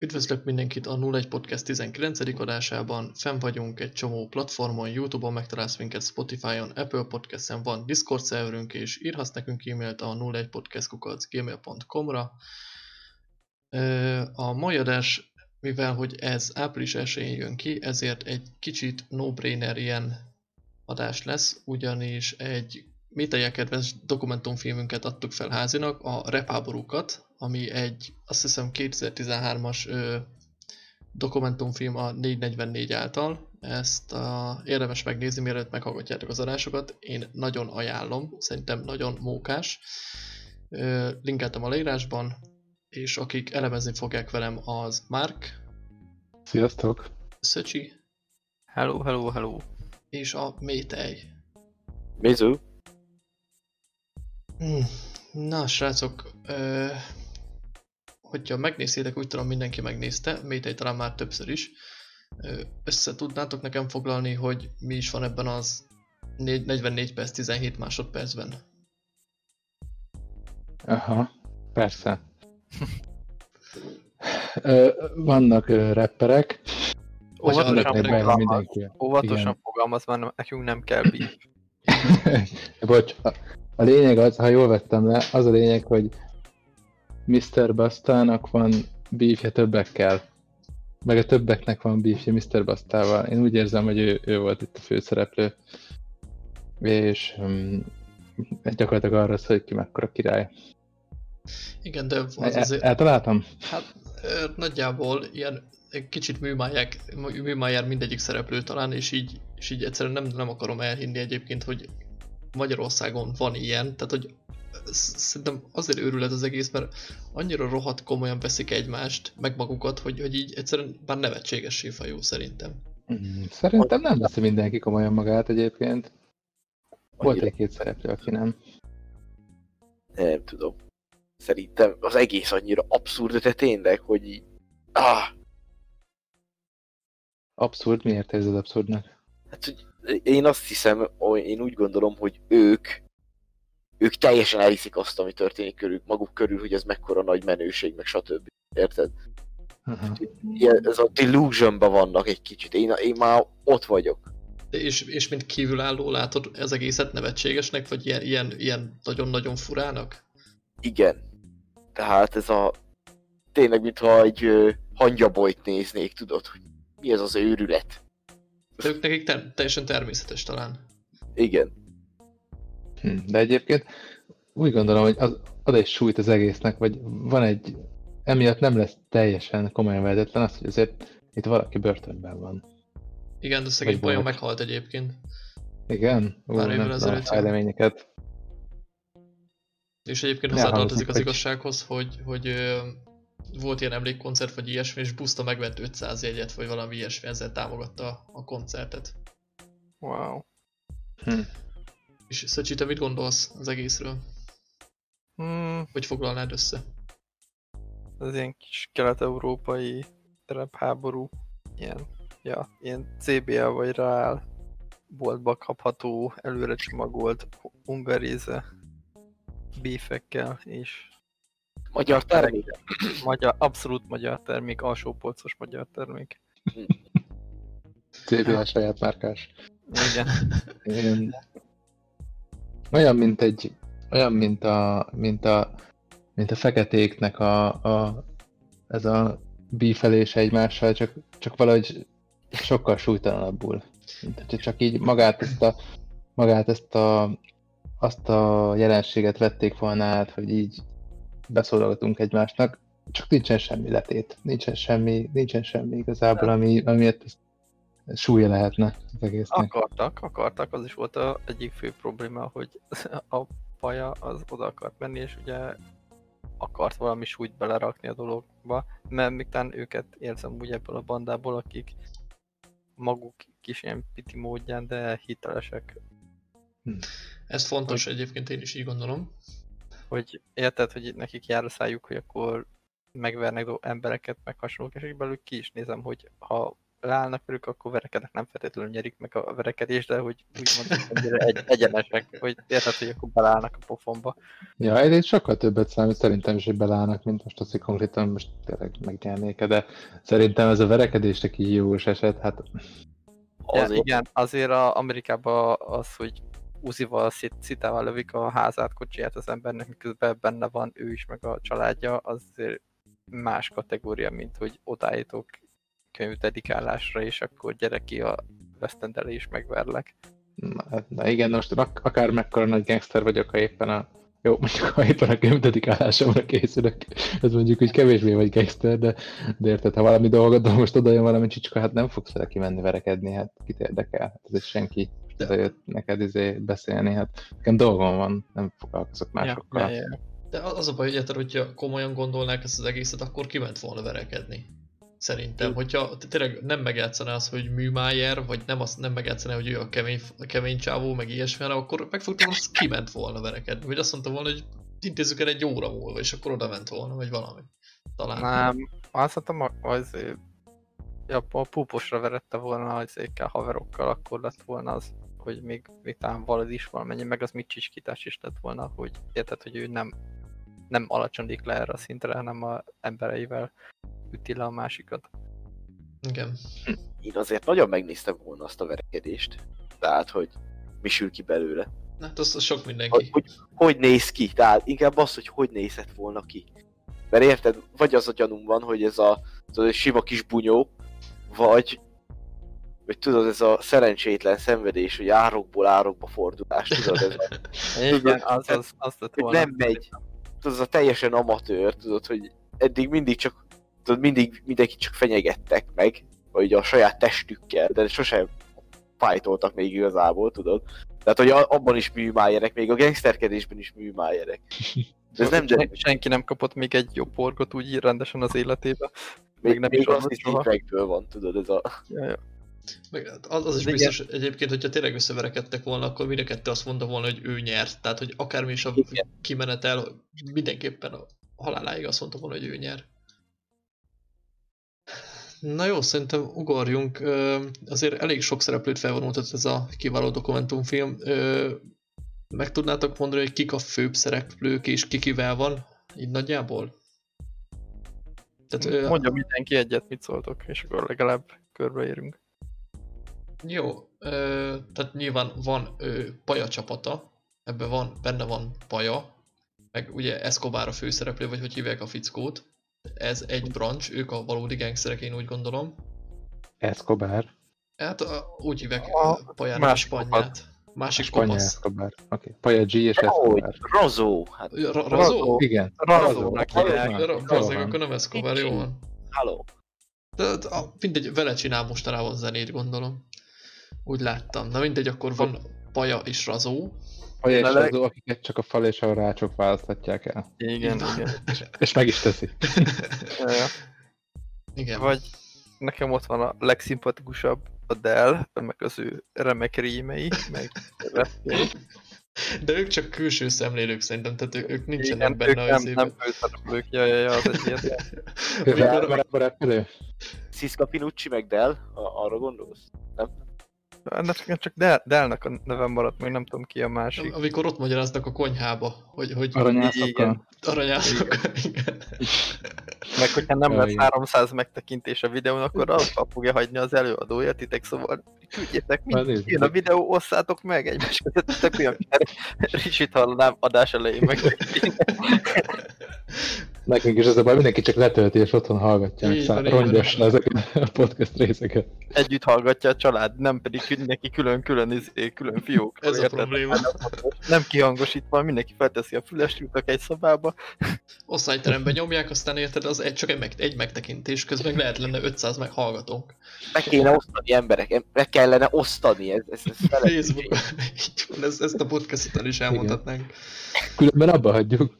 Üdvözlök mindenkit a 01 Podcast 19. adásában. Fenn vagyunk egy csomó platformon, Youtube-on megtalálsz minket, Spotify-on, Apple Podcast-en van Discord szerverünk, és írhatsz nekünk e-mailt a 01podcastkukac.gmail.com-ra. A mai adás, mivel hogy ez április 1 jön ki, ezért egy kicsit no-brainer ilyen adás lesz, ugyanis egy méteje kedves dokumentumfilmünket adtuk fel házinak, a Repáborúkat, ami egy azt hiszem 2013-as dokumentumfilm a 444 által. Ezt a, érdemes megnézni, mielőtt meghallgatjátok az adásokat. Én nagyon ajánlom, szerintem nagyon mókás. Ö, linkeltem a leírásban, és akik elemezni fogják velem az Mark. Sziasztok! Szöcsi. Hello, hello, hello. És a Métej. Mizu. Hmm. Na, srácok, ö, hogyha megnéztétek, úgy tudom mindenki megnézte, Métej talán már többször is, össze tudnátok nekem foglalni, hogy mi is van ebben az 44 perc 17 másodpercben? Aha, persze. Vannak rapperek, óvatosan, fogalmaz, óvatosan fogalmaz, mert nekünk nem kell beef. Bocs, a, a lényeg az, ha jól vettem le, az a lényeg, hogy Mr. Bastának van beefje többekkel. Meg a többeknek van beefje Mr. Bastával. Én úgy érzem, hogy ő, ő volt itt a főszereplő. És um, gyakorlatilag arra szól, hogy ki mekkora király. Igen, de az azért... El, eltaláltam? Hát nagyjából ilyen kicsit műmáják, műmájár mindegyik szereplő talán, és így, és így egyszerűen nem, nem akarom elhinni egyébként, hogy Magyarországon van ilyen, tehát hogy szerintem azért őrület az egész, mert annyira rohadt komolyan veszik egymást, meg magukat, hogy, hogy így egyszerűen már nevetségessé fajul szerintem. Mm, szerintem nem veszi mindenki komolyan magát egyébként. Volt egy-két szereplő, aki nem. Nem tudom. Szerintem az egész annyira abszurd, de tényleg, hogy így... Ah! Abszurd? Miért érzed abszurdnak? Hát, hogy én azt hiszem, én úgy gondolom, hogy ők ők teljesen elhiszik azt, ami történik körül, maguk körül, hogy ez mekkora nagy menőség, meg stb. Érted? Uh-huh. ez a delusionban vannak egy kicsit. Én, én már ott vagyok. De és, és mint kívülálló látod ez egészet nevetségesnek, vagy ilyen, ilyen, ilyen nagyon-nagyon furának? Igen. Tehát ez a... Tényleg, mintha egy uh, hangyabolyt néznék, tudod, hogy mi ez az őrület. Ők nekik ter- teljesen természetes talán. Igen. Hm, de egyébként úgy gondolom, hogy az, ad egy súlyt az egésznek, vagy van egy, emiatt nem lesz teljesen komolyan vehetetlen az, hogy azért itt valaki börtönben van. Igen, de szegény Bajon meghalt egyébként. Igen? Ú, Pár évvel ezelőtt. fejleményeket. És egyébként hozzátartozik az igazsághoz, hogy, hogy volt ilyen emlékkoncert, vagy ilyesmi, és Buszta megvett 500 jegyet, vagy valami ilyesmi, ezzel támogatta a koncertet. Wow. Hm. És Szöcsi, te mit gondolsz az egészről? Hmm. Hogy foglalnád össze? Ez ilyen kis kelet-európai terepháború, ilyen, ja, ilyen CBL vagy Real boltba kapható, előre csomagolt ungaréze bífekkel és Magyar termék. Magyar, abszolút magyar termék, alsópolcos magyar termék. CBL saját márkás. Igen. Én olyan, mint egy, olyan, mint a, mint a, mint a feketéknek a, a ez a bífelése egymással, csak, csak valahogy sokkal súlytalanabbul. Mint hogyha csak így magát ezt a, magát ezt a, azt a jelenséget vették volna át, hogy így beszólalgatunk egymásnak, csak nincsen semmi letét, nincsen semmi, nincsen semmi igazából, ami, amiért ezt súlya lehetne az egésznek. Akartak, akartak, az is volt a egyik fő probléma, hogy a paja az oda akart menni, és ugye akart valami súlyt belerakni a dologba, mert még őket érzem úgy ebből a bandából, akik maguk kis ilyen piti módján, de hitelesek. Hm. Ez fontos hogy, egyébként, én is így gondolom. Hogy érted, hogy nekik jár a szájuk, hogy akkor megvernek embereket, meg hasonlók, és belül ki is nézem, hogy ha leállnak velük, akkor verekednek, nem feltétlenül nyerik meg a verekedést, de hogy úgymond egy, egyenesek, hogy érted, hogy akkor beleállnak a pofonba. Ja, egy sokkal többet számít szerintem is, hogy beleállnak, mint most az, hogy konkrétan most tényleg megnyernék de szerintem ez a verekedésre kihívós eset, hát Azért. Ja, igen, azért a Amerikában az, hogy Uzival, szitával lövik a házát, kocsiját az embernek, miközben benne van ő is, meg a családja, azért más kategória, mint hogy odállítok könyv dedikálásra, és akkor gyere ki a vesztendele és megverlek. Na, hát, na igen, most ak akár mekkora nagy gangster vagyok, ha éppen a jó, mondjuk ha éppen a könyv dedikálásomra készülök, ez mondjuk úgy kevésbé vagy gangster, de, de érted, ha valami dolgot, most oda jön valami csicska, hát nem fogsz vele kimenni verekedni, hát kit érdekel, hát ez egy senki de... jött neked izé beszélni, hát nekem dolgom van, nem foglalkozok másokkal. Ja, ja, ja. De az a baj, hogy hogyha komolyan gondolnák ezt az egészet, akkor kiment volna verekedni. Szerintem, hogyha tényleg nem megjátszaná az, hogy Műmájer, vagy nem, azt, nem megjátszaná, hogy ő a kemény, a kemény csávó, meg ilyesmi, akkor megfogtam, hogy kiment volna verekedni. Vagy azt mondta volna, hogy intézzük el egy óra múlva, és akkor oda ment volna, vagy valami. Talán. Nem, azt mondtam, az, ja, a púposra verette volna az haverokkal, akkor lett volna az, hogy még, még talán valad is valamennyi, meg az mit csicskítás is lett volna, hogy érted, hogy ő nem, nem alacsondik le erre a szintre, hanem a embereivel üti le a másikat. Igen. Én azért nagyon megnéztem volna azt a verekedést. Tehát, hogy mi sül ki belőle. Hát az, az sok mindenki. Hogy, hogy, hogy néz ki, tehát inkább az, hogy hogy nézett volna ki. Mert érted, vagy az a gyanúm van, hogy ez a, az a sima kis bunyó, vagy hogy tudod, ez a szerencsétlen szenvedés, hogy árokból árokba fordulás, tudod, ez a... Igen, az, az, az lett volna. Nem megy. Tudod, az a teljesen amatőr, tudod, hogy eddig mindig csak tudod, mindig mindenkit csak fenyegettek meg, vagy a saját testükkel, de sosem fájtoltak még igazából, tudod. Tehát, hogy abban is műmájerek, még a gangsterkedésben is műmájerek. De ez nem de... Senki nem kapott még egy jó porgot úgy rendesen az életébe. Még, még nem még is az is van, tudod, ez a... Ja, ja. Meg az, az is Igen. biztos egyébként, hogyha tényleg összeverekedtek volna, akkor mind a kettő azt mondta volna, hogy ő nyert. Tehát, hogy akármi is a Igen. kimenetel, mindenképpen a haláláig azt mondta volna, hogy ő nyer. Na jó, szerintem ugorjunk. Azért elég sok szereplőt felvonultat ez a kiváló dokumentumfilm. Meg tudnátok mondani, hogy kik a főbb szereplők és kikivel van? Így nagyjából? Tehát, Mondja mindenki egyet, mit szóltok, és akkor legalább körbeérünk. Jó, ö, tehát nyilván van ö, Paja csapata, ebben van, benne van Paja, meg ugye Escobar a főszereplő, vagy hogy hívják a fickót. Ez egy branch, ők a valódi gangsterek, én úgy gondolom. Escobar. Hát a, úgy hívják a Pajának a spanyát. Másik a kopasz. Escobar. Oké, okay. Paja G és Escobar. Razó. Hát, Razó? Igen. Hívják. Razó, akkor nem Escobar, jó van. Halló. De, mindegy, vele csinál mostanában zenét, gondolom. Úgy láttam. Na mindegy, akkor van Paja és Razó. Paja és Razó, akiket csak a fal és a rácsok választhatják el. Igen, igen. És, és meg is teszi. Igen. Vagy nekem ott van a legszimpatikusabb a Dell, meg az ő remek rímei, meg De ők csak külső szemlélők szerintem, tehát ő, ők nincsenek Igen, benne ők az nem, nem főszereplők, ja, ja, ja, az egy ilyen. Sziszka Pinucci meg Dell, arra gondolsz? Nem? Ennek csak Del, Delnek a nevem maradt, még nem tudom ki a másik. Amikor ott magyaráznak a konyhába, hogy... hogy Aranyászokkal. Aranyászokkal, igen. Meg hogyha nem lesz 300 megtekintés a videón, akkor azt fogja hagyni az előadója titek, szóval küldjétek, mint jön a videó, osszátok meg egymás között, tök olyan Ricsit hallanám adás elején meg. Nekünk is ez a baj, mindenki csak letölti és otthon hallgatja, meg szá- rongyos ezeket a podcast részeket. Együtt hallgatja a család, nem pedig neki külön-külön izé, külön fiók. Ez a probléma. Nem kihangosítva, mindenki felteszi a füles, jutok egy szobába. Osztályteremben nyomják, aztán érted, az egy, csak egy, meg, egy megtekintés, közben lehet lenne 500 meg hallgatónk. Meg kéne osztani emberek, meg kellene osztani, ez, ez, ez Facebook, ez, ezt a podcastot el is elmondhatnánk. Különben abba hagyjuk.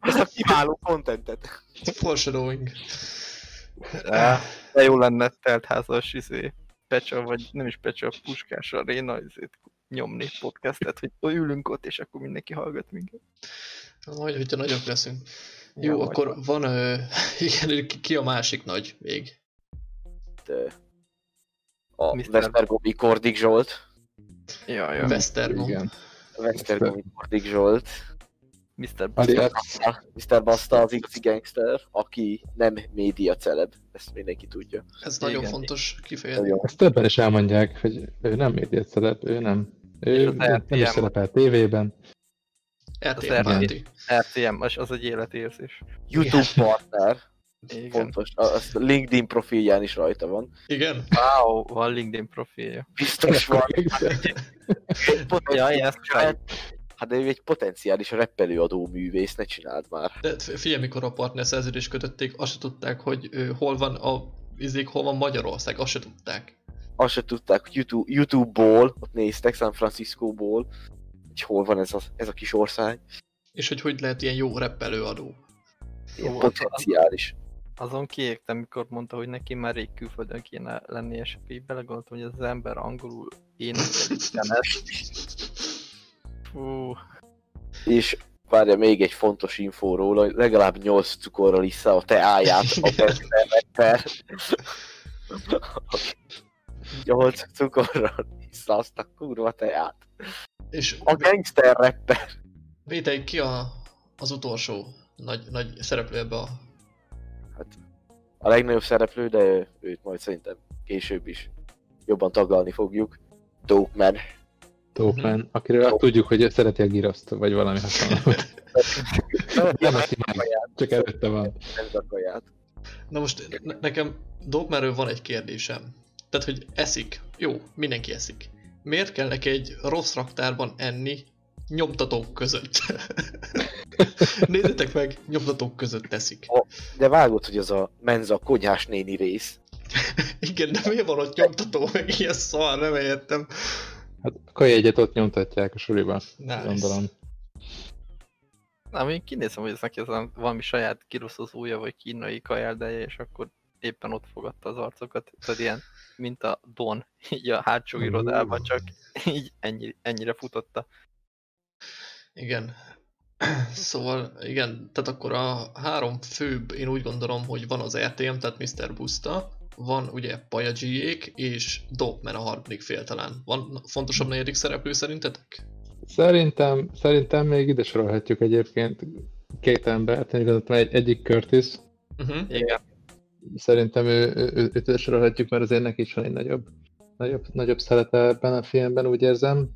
Ezt a kiváló contentet. Foreshadowing. De jó lenne teltházas izé, pecsa, vagy nem is pecsa, puskás a réna izét nyomni podcastet, hogy ülünk ott, és akkor mindenki hallgat minket. Majd, hogyha nagyok leszünk. Jó, ja, akkor van, ö, igen, ki a másik nagy még? ö, a Mr. Vesztergomi Kordik Zsolt, Ja, ja. Westergom. Igen. Kordik Zsolt, Mr. Alias, Mr. Basta az igazi gangster, aki nem média celeb, ezt mindenki tudja. Ez nagyon Igen. fontos kifejezni. Nagyon ezt többen is elmondják, hogy ő nem médiát szerep, ő nem. Ő nem is RTM. szerepel tévében. RTL Az. RTM, az, az egy életérzés. YouTube partner, Igen. fontos, a, a LinkedIn profilján is rajta van. Igen? Wow, van LinkedIn profilja. Biztos van. Ja, ezt Hát, hát de ő egy potenciális reppelőadó művész, ne csináld már. De figyelj, mikor a partner szerződést kötötték, azt se tudták, hogy ö, hol van a izék, hol van Magyarország, azt se tudták. Azt se tudták, hogy YouTube, YouTube-ból, ott néztek, San Francisco-ból, hogy hol van ez a, ez a kis ország. És hogy hogy lehet ilyen jó reppelőadó. Ilyen Ó, potenciális. Azon kiégtem, mikor mondta, hogy neki már rég külföldön kéne lennie, és így belegondoltam, hogy az ember angolul énekel ezt. Fú, És várja még egy fontos infó róla, hogy legalább 8 cukorral issza a teáját a gangsterrekkel. 8 cukorral issza azt a kurva teát. És A gangster rapper. Vétej, ki a, az utolsó nagy, nagy szereplő ebbe a... A legnagyobb szereplő, de őt majd szerintem később is jobban taglalni fogjuk. Dope Man. Tópen, akiről azt tudjuk, hogy ő szereti a giroszt, vagy valami hasonló. Nem azt imádja, csak előtte van. Nem zakaját. Na most ne- nekem Dogmerről van egy kérdésem. Tehát, hogy eszik. Jó, mindenki eszik. Miért kell neki egy rossz raktárban enni nyomtatók között? Nézzétek meg, nyomtatók között eszik. De vágod, hogy az a menza konyhás néni rész. Igen, de miért van ott nyomtató, meg ilyen szar, nem értem. Hát a kajegyet ott nyomtatják a suliba, Nice. gondolom. nem, én kinézem, hogy ez neki ez valami saját kiroszozója, vagy kínai kajeldeje, és akkor éppen ott fogadta az arcokat. Tehát ilyen, mint a Don, így a hátsó irodában, csak így ennyi, ennyire futotta. Igen. Szóval, igen, tehát akkor a három főbb, én úgy gondolom, hogy van az RTM, tehát Mr. Busta, van ugye Pajadzsiék, és Dogman a harmadik fél talán. Van fontosabb negyedik szereplő szerintetek? Szerintem, szerintem még ide sorolhatjuk egyébként két embert, én egy, egyik Curtis, Uh-huh. Igen. szerintem ő, ő, ő, őt sorolhatjuk, mert azért neki is van egy nagyobb, nagyobb, nagyobb szerepe ebben a filmben, úgy érzem.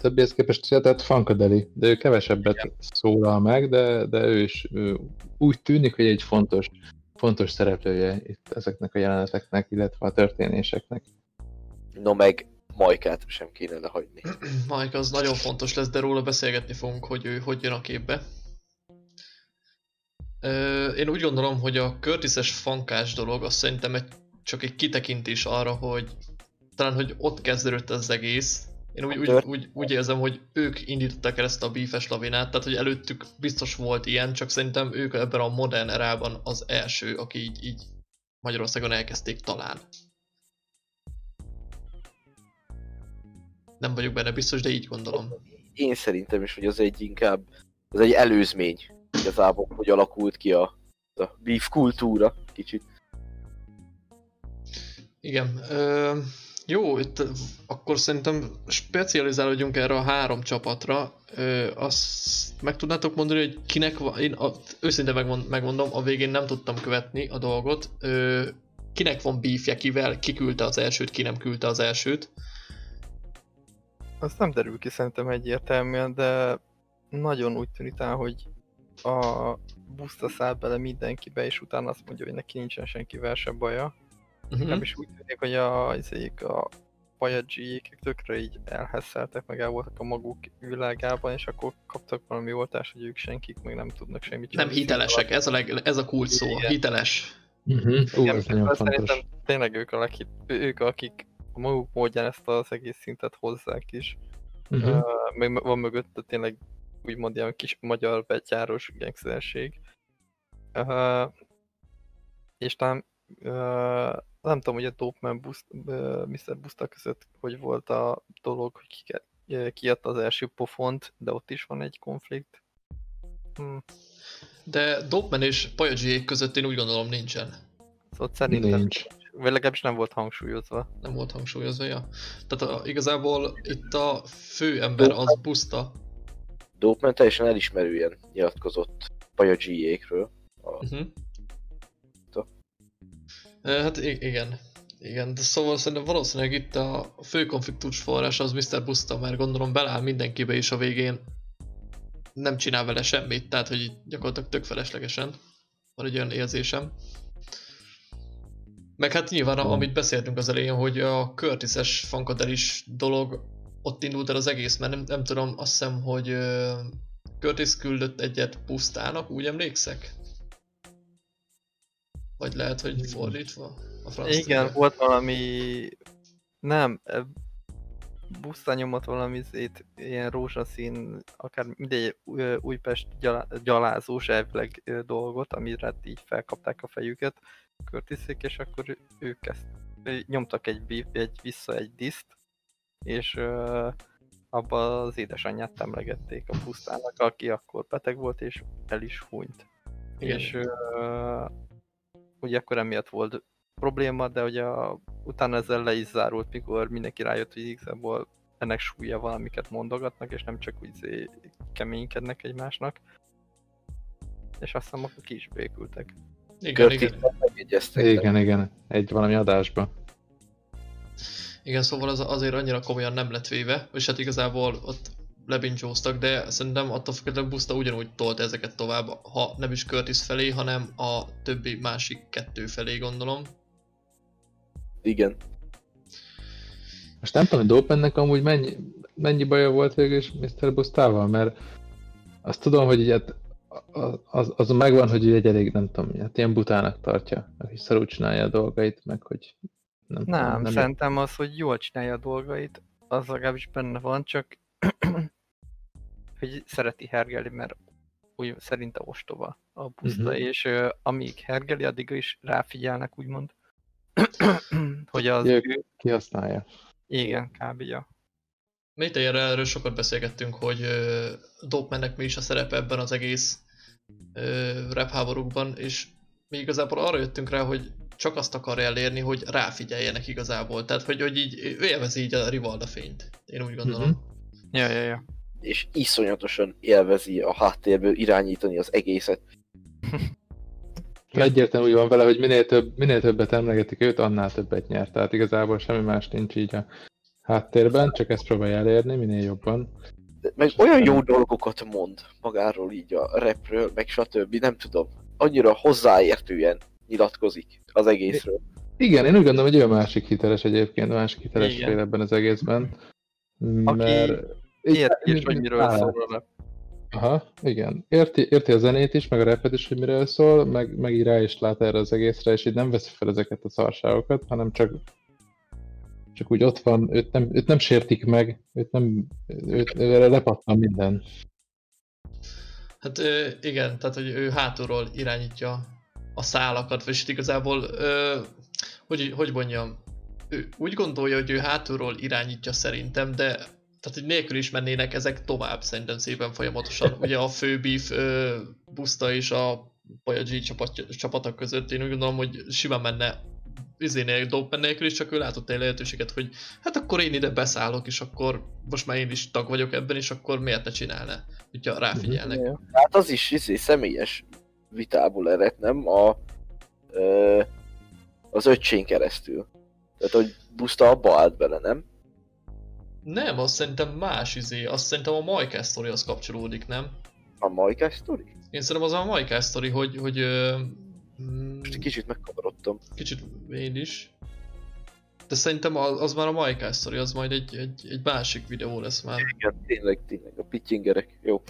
Többihez képest tehát Funkadeli, de ő kevesebbet szólal meg, de, de ő is ő úgy tűnik, hogy egy fontos, fontos szereplője itt ezeknek a jeleneteknek, illetve a történéseknek. No meg Majkát sem kéne lehagyni. Mike az nagyon fontos lesz, de róla beszélgetni fogunk, hogy ő hogy jön a képbe. Ö, én úgy gondolom, hogy a Curtis-es fankás dolog, az szerintem egy, csak egy kitekintés arra, hogy talán, hogy ott kezdődött ez az egész. Én úgy, úgy, úgy, úgy érzem, hogy ők indították el ezt a bífes lavinát, tehát hogy előttük biztos volt ilyen, csak szerintem ők ebben a modern erában az első, aki így, így Magyarországon elkezdték talán. Nem vagyok benne biztos, de így gondolom. Én szerintem is, hogy az egy inkább, az egy előzmény igazából, hogy alakult ki a, a beef kultúra kicsit. Igen. Ö, jó, itt akkor szerintem specializálódjunk erre a három csapatra. Ö, azt meg tudnátok mondani, hogy kinek van, én a, őszintén megmond, megmondom, a végén nem tudtam követni a dolgot. Ö, kinek van beefje, kivel, ki küldte az elsőt, ki nem küldte az elsőt. Az nem derül ki szerintem egyértelműen, de nagyon úgy tűnik talán, hogy a buszta száll bele mindenkibe, és utána azt mondja, hogy neki nincsen senkivel se baja. Uh-huh. Nem is úgy tűnik, hogy a, izék, a pajadzsijékek tökre így elhesszeltek, meg el voltak a maguk világában, és akkor kaptak valami oltást, hogy ők senkik, meg nem tudnak semmit Nem hitelesek, ez a, leg, ez a kulcs szó, Igen. hiteles. Uh-huh. Ú, Igen, ez nagyon fontos. szerintem tényleg ők, a leghit, ők, akik a maguk módján ezt az egész szintet hozzák is. Uh-huh. Uh, meg van mögötte tényleg úgymond ilyen kis magyar betyáros gangsterség. Uh, és talán uh, nem tudom, hogy a Dopeman Bust, Mr. Busta között hogy volt a dolog, hogy ki, kiadta az első pofont, de ott is van egy konflikt. Hm, De Dopman és Pajadzsiék között én úgy gondolom nincsen. ott szerintem, Nincs. vagy legalábbis nem volt hangsúlyozva. Nem volt hangsúlyozva, ja. Tehát a, igazából itt a fő ember az Busta. Dopeman teljesen elismerően nyilatkozott Paja G-ékről. A, Uh-huh. Hát igen. Igen, de szóval szerintem valószínűleg itt a fő konfliktus forrás az Mr. Busta, mert gondolom beláll mindenkibe is a végén nem csinál vele semmit, tehát hogy gyakorlatilag tök feleslegesen. Van egy olyan érzésem. Meg hát nyilván, amit beszéltünk az elején, hogy a Curtis-es fankadelis dolog ott indult el az egész, mert nem, nem tudom, azt hiszem, hogy Curtis küldött egyet pusztának, úgy emlékszek? Vagy lehet, hogy fordítva? A franc Igen, volt valami... Nem, e, buszta nyomott valami szét, ilyen rózsaszín, akár mindegy Új- Újpest gyalá- gyalázós elvileg ö, dolgot, amire így felkapták a fejüket Curtiszék, és akkor ők ezt nyomtak egy, beef, egy vissza egy diszt, és abba az édesanyját emlegették a pusztának, aki akkor beteg volt, és el is hunyt. Igen. És ö, ugye akkor emiatt volt probléma, de ugye a, utána ezzel le is zárult, mikor mindenki rájött, hogy igazából ennek súlya van, amiket mondogatnak, és nem csak úgy izé keménykednek egymásnak. És azt hiszem, akkor ki is békültek. Igen, igen. Igen, igen. Egy valami adásba. Igen, szóval az azért annyira komolyan nem lett véve, és hát igazából ott lebincsóztak, de szerintem attól függetlenül Busta ugyanúgy tolt ezeket tovább, ha nem is Curtis felé, hanem a többi másik kettő felé gondolom. Igen. Most nem tudom, hogy Dopennek amúgy mennyi, mennyi baja volt végül is Mr. Bustával, mert azt tudom, hogy így hát az, az megvan, hogy ő egy elég, nem tudom, hát ilyen butának tartja, aki szarul csinálja a dolgait, meg hogy nem, Nem, tudom, nem nem szerintem az, hogy jól csinálja a dolgait, az legalábbis benne van, csak hogy szereti hergelni, mert úgy szerinte ostoba a buszta, Mhm. és ö, amíg hergeli, addig is ráfigyelnek, úgymond, hogy az ő, kihasználja. igen, kb. Ja. Métejére erről sokat beszélgettünk, hogy uh, Dopemannek mi is a szerepe ebben az egész uh, rap háborúkban, és mi igazából arra jöttünk rá, hogy csak azt akar elérni, hogy ráfigyeljenek igazából. Tehát, hogy, hogy így ő élvezi így a Rivalda fényt. Én úgy gondolom. Mhm. Ja, ja, ja. És iszonyatosan élvezi a háttérből irányítani az egészet. Egyértelmű úgy van vele, hogy minél, több, minél többet emlegetik őt, annál többet nyert. Tehát igazából semmi más nincs így a háttérben, csak ezt próbálja elérni minél jobban. De meg olyan jó dolgokat mond magáról így a repről, meg stb. Nem tudom. Annyira hozzáértően nyilatkozik az egészről. Igen, én úgy gondolom, hogy ő a másik hiteles egyébként, a másik hiteles fél ebben az egészben. Aki Mert... Érti, és hogy miről szól. Aha, igen. Érti, érti a zenét is, meg a repet is, hogy miről szól, meg, meg így rá is lát erre az egészre, és így nem veszi fel ezeket a szarságokat, hanem csak csak úgy ott van, őt nem, őt nem sértik meg, őt nem, őt, őre lepattan minden. Hát ö, igen, tehát hogy ő hátulról irányítja a szálakat, és itt igazából, ö, hogy, hogy mondjam, ő úgy gondolja, hogy ő hátulról irányítja szerintem, de tehát hogy nélkül is mennének ezek tovább szerintem szépen folyamatosan. Ugye a fő beef ö, Busta és a Paja G csapat, csapatok között én úgy gondolom, hogy simán menne izénél, Dopen nélkül is, csak ő látott egy lehetőséget, hogy hát akkor én ide beszállok, és akkor most már én is tag vagyok ebben, és akkor miért ne csinálna, hogyha ráfigyelnek. Ja. Hát az is izé, személyes vitából ered, nem? A, ö, az öcsén keresztül. Tehát, hogy Busta abba állt bele, nem? Nem, azt szerintem más izé, azt szerintem a Majkás sztorihoz kapcsolódik, nem? A Majkás sztori? Én szerintem az a Majkás sztori, hogy, hogy ö, mm, Most egy kicsit megkavarodtam. kicsit én is. De szerintem az, az már a Majkás sztori, az majd egy, egy, egy másik videó lesz már. Igen, tényleg, tényleg, a pitchingerek. Jó.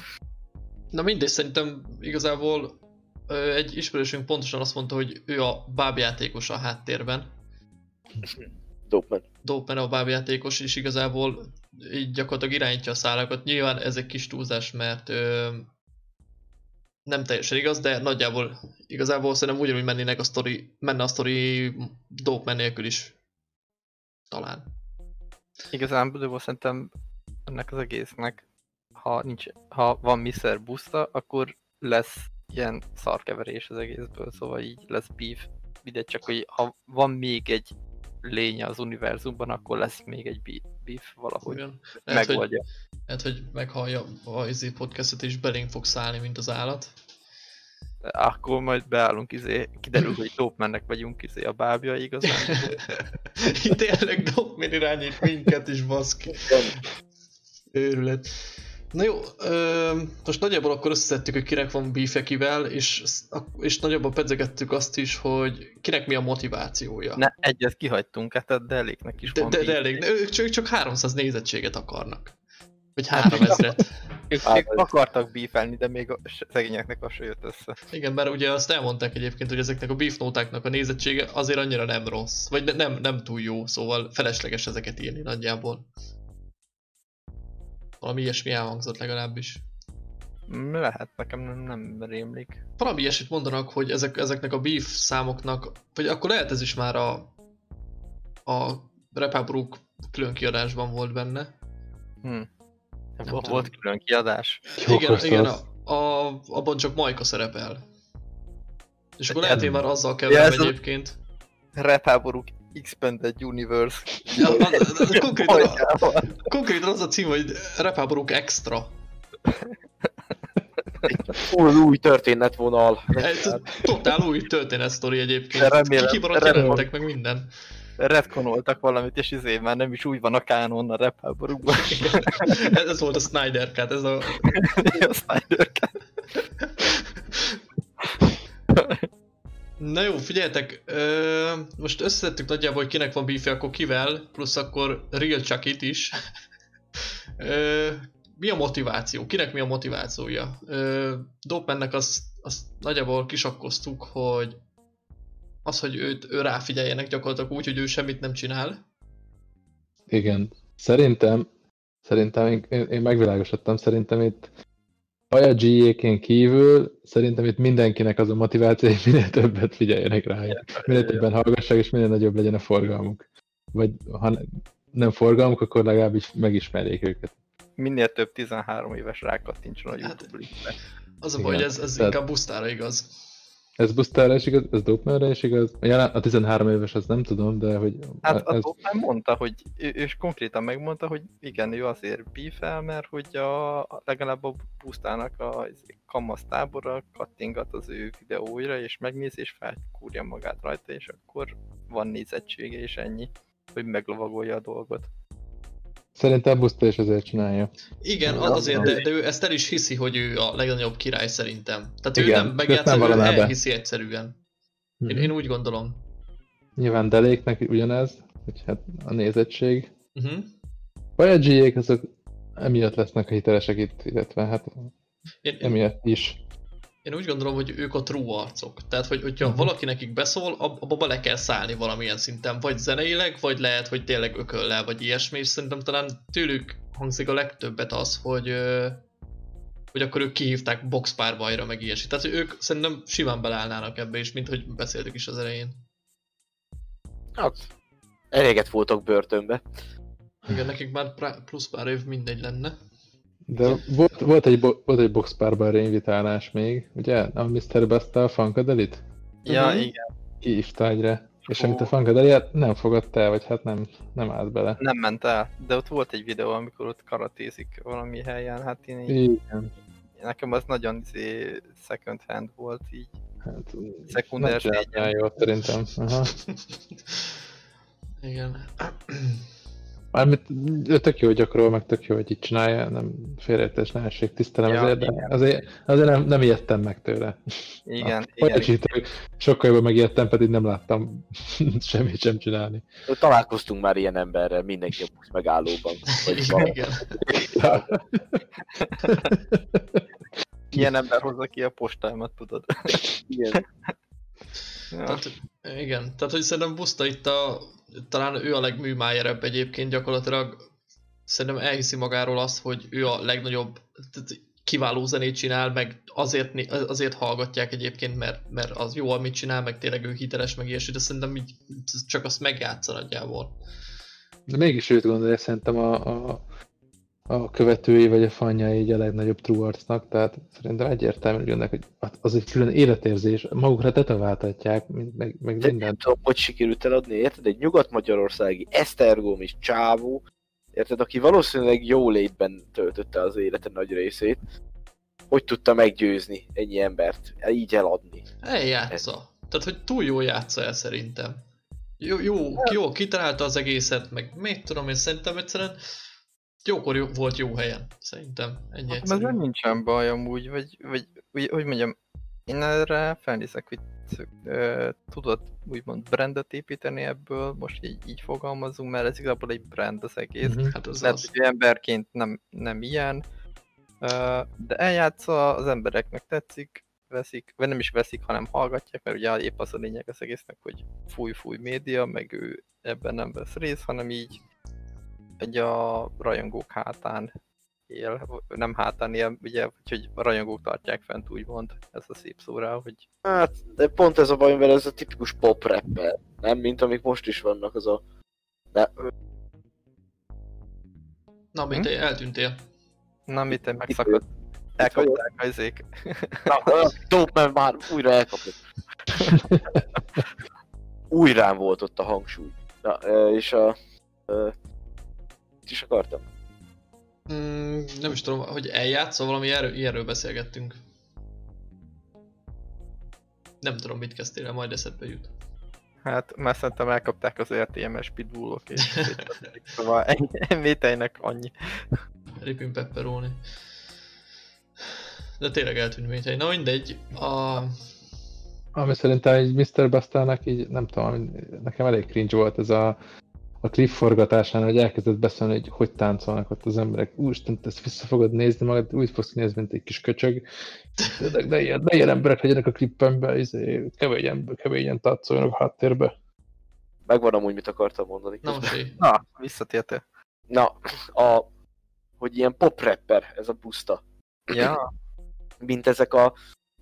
Na mindegy, szerintem igazából ö, egy ismerősünk pontosan azt mondta, hogy ő a bábjátékos a háttérben. Dopeman. Dopeman a bábjátékos, és igazából így gyakorlatilag irányítja a szálakat. Nyilván ez egy kis túlzás, mert ö, nem teljesen igaz, de nagyjából igazából szerintem ugyanúgy mennének a sztori, menne a sztori Dopeman nélkül is. Talán. Igazán Budóból szerintem ennek az egésznek, ha, nincs, ha van Mr. Busta, akkor lesz ilyen szarkeverés az egészből, szóval így lesz beef mindegy, csak hogy ha van még egy lénye az univerzumban, akkor lesz még egy beef, valahogy Igen. Lehet, hogy, megoldja. lehet, hogy meghallja a izé podcastot és belénk fog szállni, mint az állat. Akkor majd beállunk, izé, kiderül, hogy dope vagyunk izé, a bábja igazán. Itt tényleg Dogman irányít minket is, baszki. Őrület. Na jó, ö, most nagyjából akkor összeszedtük, hogy kinek van bífekivel, és, és nagyjából pedzegettük azt is, hogy kinek mi a motivációja. Ne, egyet kihagytunk, hát de elégnek is de, van de, de elég, ők csak, csak 300 nézettséget akarnak. Vagy 3000-et. Ők, Hát, ők akartak bífelni, de még a szegényeknek az se jött össze. Igen, mert ugye azt elmondták egyébként, hogy ezeknek a beef nótáknak a nézettsége azért annyira nem rossz. Vagy ne, nem, nem túl jó, szóval felesleges ezeket írni nagyjából. Valami ilyesmi elhangzott legalábbis. Mm, Lehet, nekem nem, nem rémlik. Valami ilyesmit mondanak, hogy ezek, ezeknek a beef számoknak, vagy akkor lehet ez is már a, a Republic külön kiadásban volt benne. Hm. tudom. Volt külön kiadás. Igen, Jókos igen az. a, a, abban csak Majka szerepel. És akkor lehet én már azzal Ja, keverem ez a- egyébként. Repháborúk Expanded Universe. Ja, az- az- konkrétan, a- konkrétan az a cím, hogy Repáborúk Extra. Full új történetvonal. Ez totál új történet sztori egyébként. Remélem- Kikibaradt remélem. jelenetek meg minden. retkonoltak valamit, és izé már nem is úgy van a kánon a repháborúkban. Ez, ez volt a Snyder Cut, ez a... a Snyder Cut. Na jó, figyeljetek, ö, most összeszedtük nagyjából, hogy kinek van beefje, akkor kivel, plusz akkor Real Chuckit is. Ö, mi a motiváció? Kinek mi a motivációja? Ö, Dopemannek azt, azt nagyjából kisakkoztuk, hogy az, hogy őt, ő ráfigyeljenek gyakorlatilag úgy, hogy ő semmit nem csinál. Igen. Szerintem, szerintem én, én, én megvilágosodtam, szerintem itt Aja G-jékén kívül, szerintem itt mindenkinek az a motiváció, hogy minél többet figyeljenek rá, minél többen hallgassák, és minél nagyobb legyen a forgalmuk. Vagy ha ne- nem forgalmuk, akkor legalábbis megismerjék őket. Minél több 13 éves rákattintson a Hát, YouTube linkre. Az a baj, hogy ez, ez tehát- inkább busztára igaz. Ez Busztára is igaz, ez Dopemanre is igaz. A jelen- A 13 éves az nem tudom, de hogy Hát ez, ez... már mondta, hogy ő, és konkrétan megmondta, hogy igen, ő azért bífel, mert hogy a, legalább a pusztának a kamasz tábora kattingat az ő videóira, és megnézi, és felkúrja magát rajta, és akkor van nézettsége, és ennyi, hogy meglovagolja a dolgot. Szerintem Buszta is ezért csinálja. Igen, Ja, azért, az- de, de ő ezt el is hiszi, hogy ő a legnagyobb király szerintem. Tehát ő Igen, nem ezt megjátsza, nem ő elhiszi egyszerűen. Én, én úgy gondolom. Nyilván Deléknek ugyanez, hogy hát a nézettség. Uh-huh. Vagy a azok emiatt lesznek a hitelesek itt, illetve hát én, emiatt is. Én úgy gondolom, hogy ők a true arcok. Tehát, hogy, hogyha Mhm. valaki nekik beszól, ab- abba bele kell szállni valamilyen szinten. Vagy zeneileg, vagy lehet, hogy tényleg ököllel, vagy ilyesmi. És szerintem talán tőlük hangzik a legtöbbet az, hogy hogy akkor ők kihívták boxpárbajra, meg ilyesmi. Tehát, hogy ők szerintem simán beleállnának ebbe is, mint hogy beszéltük is az elején. Hát, eléget voltak börtönbe. Igen, nekik már plusz pár év mindegy lenne. De volt, volt egy, bo- volt egy boxpárban invitálás még, ugye? A Mr. Basta a Funkadelit? Ja, Mhm. igen, Kiívta egyre. És Hú. amit a Funkadeli nem fogadta el, vagy hát nem, nem állt bele. nem ment el, de ott volt egy videó, amikor ott karatézik valami helyen, hát én így, Igen. nekem az nagyon izé, second hand volt így. Hát, Szekunder nem jól szerintem. Aha. Igen. Mármint tök jó, hogy gyakorol, meg tök jó, hogy így csinálja, nem félreértés, ne essék tisztelem Ja, azért, de igen. azért, azért nem, nem ijedtem meg tőle. Igen, A igen, Pajacsit sokkal jobban megijedtem, pedig nem láttam semmit sem csinálni. Találkoztunk már ilyen emberrel, mindenki a busz megállóban. Vagy Igen, igen. ilyen ember hozza ki a postámat, tudod. Igen. Ja. Tehát, igen, tehát hogy szerintem Buszta itt a, talán ő a legműmájerebb egyébként gyakorlatilag szerintem elhiszi magáról azt, hogy ő a legnagyobb, tehát kiváló zenét csinál, meg azért, azért hallgatják egyébként, mert, mert az jó, amit csinál, meg tényleg ő hiteles, meg ilyesmi, de szerintem így csak azt megjátsza nagyjából. De mégis őt gondolja, szerintem a, a, a követői vagy a fanyai így a legnagyobb true arcnak, tehát szerintem egyértelmű, hogy jönnek, hogy az egy külön életérzés, magukra tetováltatják, meg, meg De nem mindent. tudom, hogy sikerült eladni, érted? Egy nyugat-magyarországi Esztergom és csávó, érted? Aki valószínűleg jó létben töltötte az élete nagy részét, hogy tudta meggyőzni ennyi embert, így eladni. Eljátsza. Tehát, hogy túl jó játsza el szerintem. Jó, jó, jó, kitalálta az egészet, meg mit tudom én, szerintem egyszerűen jókor jó, volt jó helyen. Szerintem ennyi Ezzel egyszerű. nincsen baj amúgy, vagy, vagy, vagy hogy mondjam, én erre felnézek, hogy ö, tudod úgymond brandet építeni ebből, most így, így fogalmazunk, mert ez igazából egy brand az egész. Mhm. Hát az Lehet, az. hogy emberként nem, nem ilyen, de eljátsza, az embereknek tetszik, veszik, vagy nem is veszik, hanem hallgatják, mert ugye épp az a lényeg az egésznek, hogy fúj-fúj média, meg ő ebben nem vesz részt, hanem így egy a rajongók hátán él, nem hátán él, ugye, hogy a rajongók tartják fent, úgymond, ez a szép szó rá, hogy Hát, de pont ez a baj, mert ez a tipikus pop rapper, nem? Mint amik most is vannak, az a... De, Na, mint Hm? eltűntél. na mit te megszakadt, elkapták a izék. na, dope már újra elkapott. Újrán volt ott a hangsúly. Na, és a... ö, Mit is akartam? Mm, nem is tudom, hogy eljátszol valami, erről, ilyenről beszélgettünk. Nem tudom, mit kezdtél el, majd eszedbe jut. Hát már szerintem elkapták az RTMS pitbullok, és szétvették. szóval métejnek annyi. Ripin pepperoni. De tényleg eltűnt Métej. Na mindegy, a... Ami szerintem egy Mr. Bastának így, nem tudom, nekem elég cringe volt ez a, a clip forgatásán, hogy elkezdett beszélni, hogy hogy táncolnak ott az emberek. Úristen, te ezt vissza fogod nézni magad, úgy fogsz nézni, mint egy kis köcsög. De, de, ilyen, de ilyen emberek legyenek a klippemben, izé, keményen, keményen táncoljanak a háttérbe. Megvan amúgy, mit akartam mondani. Na most. Na, visszatértél. Na, a... Hogy ilyen pop rapper, ez a buszta. Ja, mint ezek a,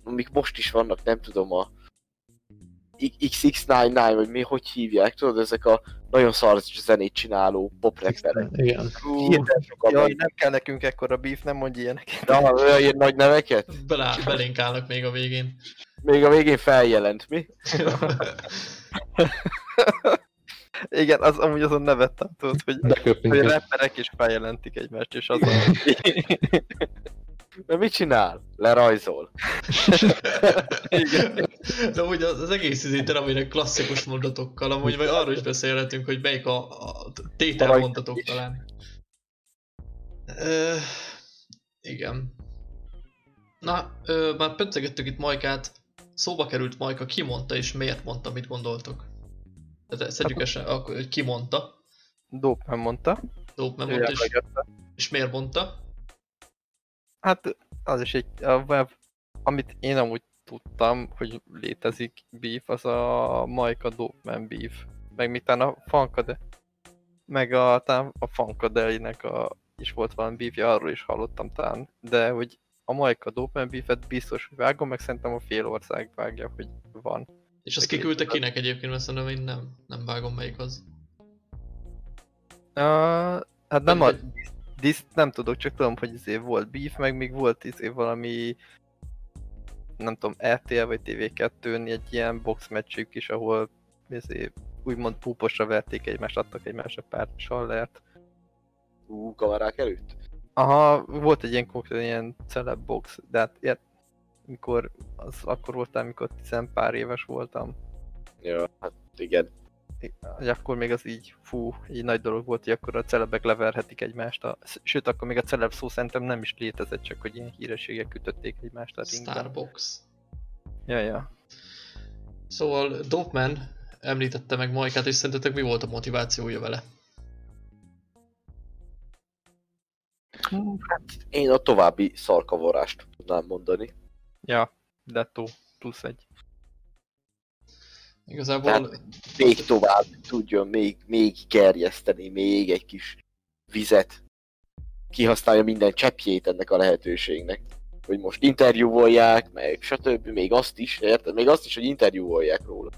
amik most is vannak, nem tudom, a XX99, vagy mi, hogy hívják, tudod, ezek a nagyon szar zenét csináló pop rapperek. Igen. Hirtelen sokan Jaj, nem kell nekünk ekkora beef, nem mondj ilyeneket. Na, olyan ilyen nagy neveket? Belá, belénk állnak még a végén. Még a végén feljelent, mi? Igen, az amúgy azon nevettem, tudod, hogy, hogy minket. rapperek is feljelentik egymást, és azon... De mit csinál? Lerajzol. Igen. De úgy az, az egész izé aminek klasszikus mondatokkal, amúgy vagy arról is beszélhetünk, hogy melyik a, a tételmondatok talán. Ö, igen. Na, ö, már pöccegettük itt Majkát, szóba került Majka, ki mondta és miért mondta, mit gondoltok? Tehát szedjük eset, akkor, hogy ki mondta, Dope nem mondta. Dope nem Ő mondta, és, és miért mondta? Hát az is egy, a web, amit én amúgy tudtam, hogy létezik beef, az a Majka Dopeman beef. Meg mitán a Funkade, meg a, talán a Funkadelinek a, is volt valami beefje, arról is hallottam talán, de hogy a Majka Dopeman beefet biztos, hogy vágom, meg szerintem a fél ország vágja, hogy van. És azt kiküldte kinek egyébként, mert szerintem én nem, nem vágom melyik az. Uh, hát nem a Vagy- diszt nem tudok, csak tudom, hogy izé volt beef, meg még volt izé valami nem tudom, RTL vagy TV2-n egy ilyen box meccsük is, ahol izé, úgymond púposra verték egymást, adtak egymásra pár sallert. Ú, kamerák előtt. Aha, volt egy ilyen konkrét ilyen celeb box, de hát ilyet, mikor, az akkor voltam, amikor tizen pár éves voltam. Ja, hát igen. Hogy akkor még az így, fú, így nagy dolog volt, hogy akkor a celebek leverhetik egymást. A, sőt, akkor még a celeb szó szerintem nem is létezett, csak hogy ilyen hírességek ütötték egymást a ringben. Starbox. Ja, ja. Szóval Dopeman említette meg Majkát, és szerintetek mi volt a motivációja vele? Én a további szarkavarást tudnám mondani. Ja, Detto plusz egy. Igazából Még tovább tudjon még, még gerjeszteni, még egy kis vizet. Kihasználja minden cseppjét ennek a lehetőségnek. Hogy most interjúvolják, meg stb. Még azt is, érted? Még azt is, hogy interjúvolják róla.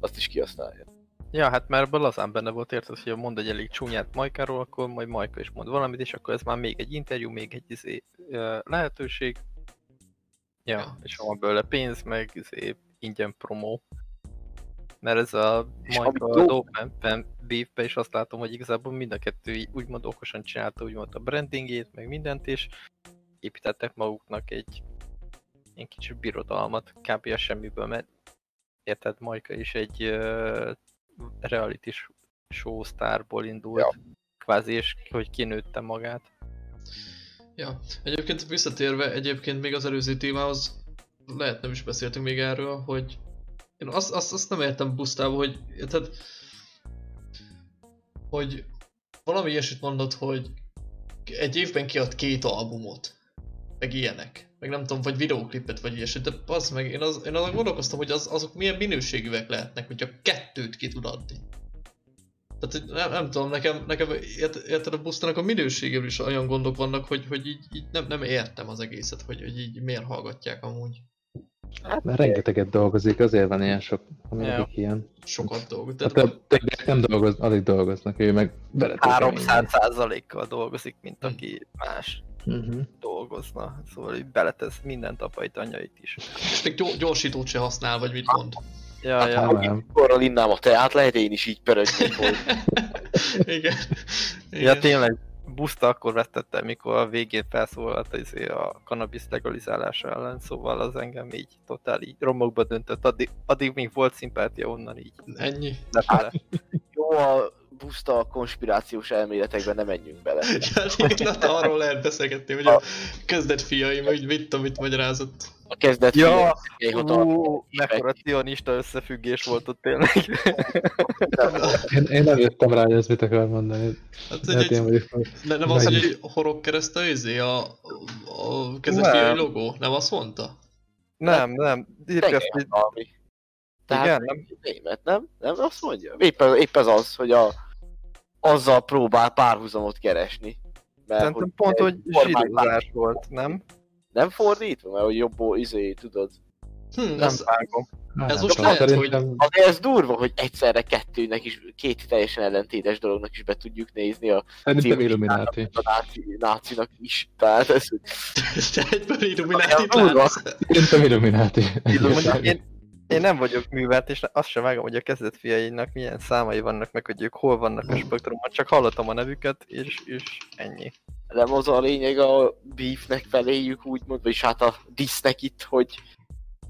Azt is kihasználja. Ja, hát mert ebből lazán benne volt, érted, hogy mond egy elég csúnyát Majkáról, akkor majd Majka is mond valamit, és akkor ez már még egy interjú, még egy izé, lehetőség. Ja, Ja. és van belőle pénz, meg izé, ingyen promó. Mert ez a ami jó- Dopen beefbe is azt látom, hogy igazából mind a kettő úgymond okosan csinálta úgymond a brandingét, meg mindent, és építettek maguknak egy ilyen kicsi birodalmat, kb. a semmiből, mert érted, Majka is egy uh, reality show sztárból indult, Ja. kvázi, és hogy kinőtte magát. Ja, egyébként visszatérve, egyébként még az előző témához, lehet nem is beszéltünk még erről, hogy én azt, azt, azt nem értem pusztában, hogy tehát, hogy valami ilyesmit mondott, hogy egy évben kiad két albumot, meg ilyenek, meg nem tudom, vagy videóklipet, vagy ilyesmit, de az meg, én, az, én azon gondolkoztam, hogy az, azok milyen minőségűek lehetnek, hogyha kettőt ki tud adni. Tehát nem, nem tudom, nekem, nekem ért- érted a busztának a minőségéről is olyan gondok vannak, hogy, hogy így, így nem, nem értem az egészet, hogy, hogy így miért hallgatják amúgy Mert rengeteget dolgozik, azért van ilyen sok, Ja. ilyen. sokat. A Tehát, több- többiek nem dolgoz, alig dolgoznak, ő meg beletölti 300 százalékkal dolgozik, mint aki más. Mhm. dolgozna. Szóval így beletesz mindent apait, anyait is. és még gyor- gyorsítót se használ, vagy mit mond. Ja, Hát, ja. ha nem. korral innám a teát, lehet én is így pörögnék, hogy Igen. Ja, Igen. tényleg, buszta akkor vesztettem, mikor a végén felszólalt izé a cannabis legalizálása ellen, szóval az engem így totál így romokba döntött, addig, addig még volt szimpátia onnan így Ennyi. lefele. jó a buszta a konspirációs elméletekben nem menjünk bele. Ja, na, arról lehet beszélgetni, hogy a kezdet fiaim, hogy mit tudom, mit magyarázott. A kezdet Ja, figyelj, hatalmas Ú, mekkora cionista összefüggés volt ott tényleg. Én, én nem jöttem rá, hogy ez mit akar mondani. Hát, én egy, vagyok. ne, nem az, hogy horog kereszte izé a, a kezdet Nem. fiai logó? Nem azt mondta? Nem, nem, hogy hatalmi. Tehát igen, nem, német, nem? Nem azt mondja? Épp, épp ez az, hogy a, azzal próbál párhuzamot keresni. Mert szerintem pont, hogy zsidózás volt, nem? Nem fordítva, mert hogy jobb izé, tudod. Hm, Nem ez, vágom. Hát, Ez most lehet, szerintem- Azért ez durva, hogy egyszerre kettőnek is, két teljesen ellentétes dolognak is be tudjuk nézni a Szerintem Illuminati. a náci, nácinak is. Tehát ez, te durva. látsz. Szerintem Illuminati. Én, én nem vagyok művelt, és azt sem vágom, hogy a kezdet fiainak milyen számai vannak, meg hogy ők hol vannak a spektrumon, csak hallottam a nevüket, és, és ennyi. Nem az a lényeg a beefnek feléjük úgymond, vagyis hát a disznek itt, hogy,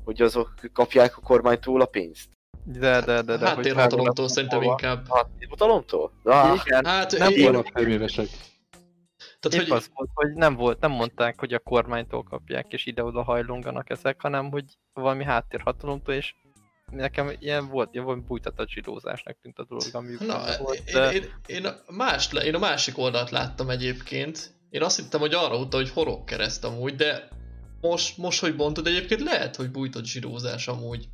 hogy azok kapják a kormánytól a pénzt. De, de, de, de. Háttérhatalomtól szerintem inkább. Hát, hatalomtól? Ah, Igen, Hát Nem én, Alapfőművesek. tehát, épp hogy, az volt, hogy nem volt, nem mondták, hogy a kormánytól kapják, és ide-oda hajlonganak ezek, hanem hogy valami háttérhatalomtól, és nekem ilyen volt, ilyen valami bújtatott zsidózásnak tűnt a dolog, ami Na, volt, én, de... én, én, a más, én a másik oldalt láttam egyébként. Én azt hittem, hogy arra utal, hogy horog kereszt amúgy, de most, most hogy bontod, egyébként lehet, hogy bújtott zsidózás amúgy.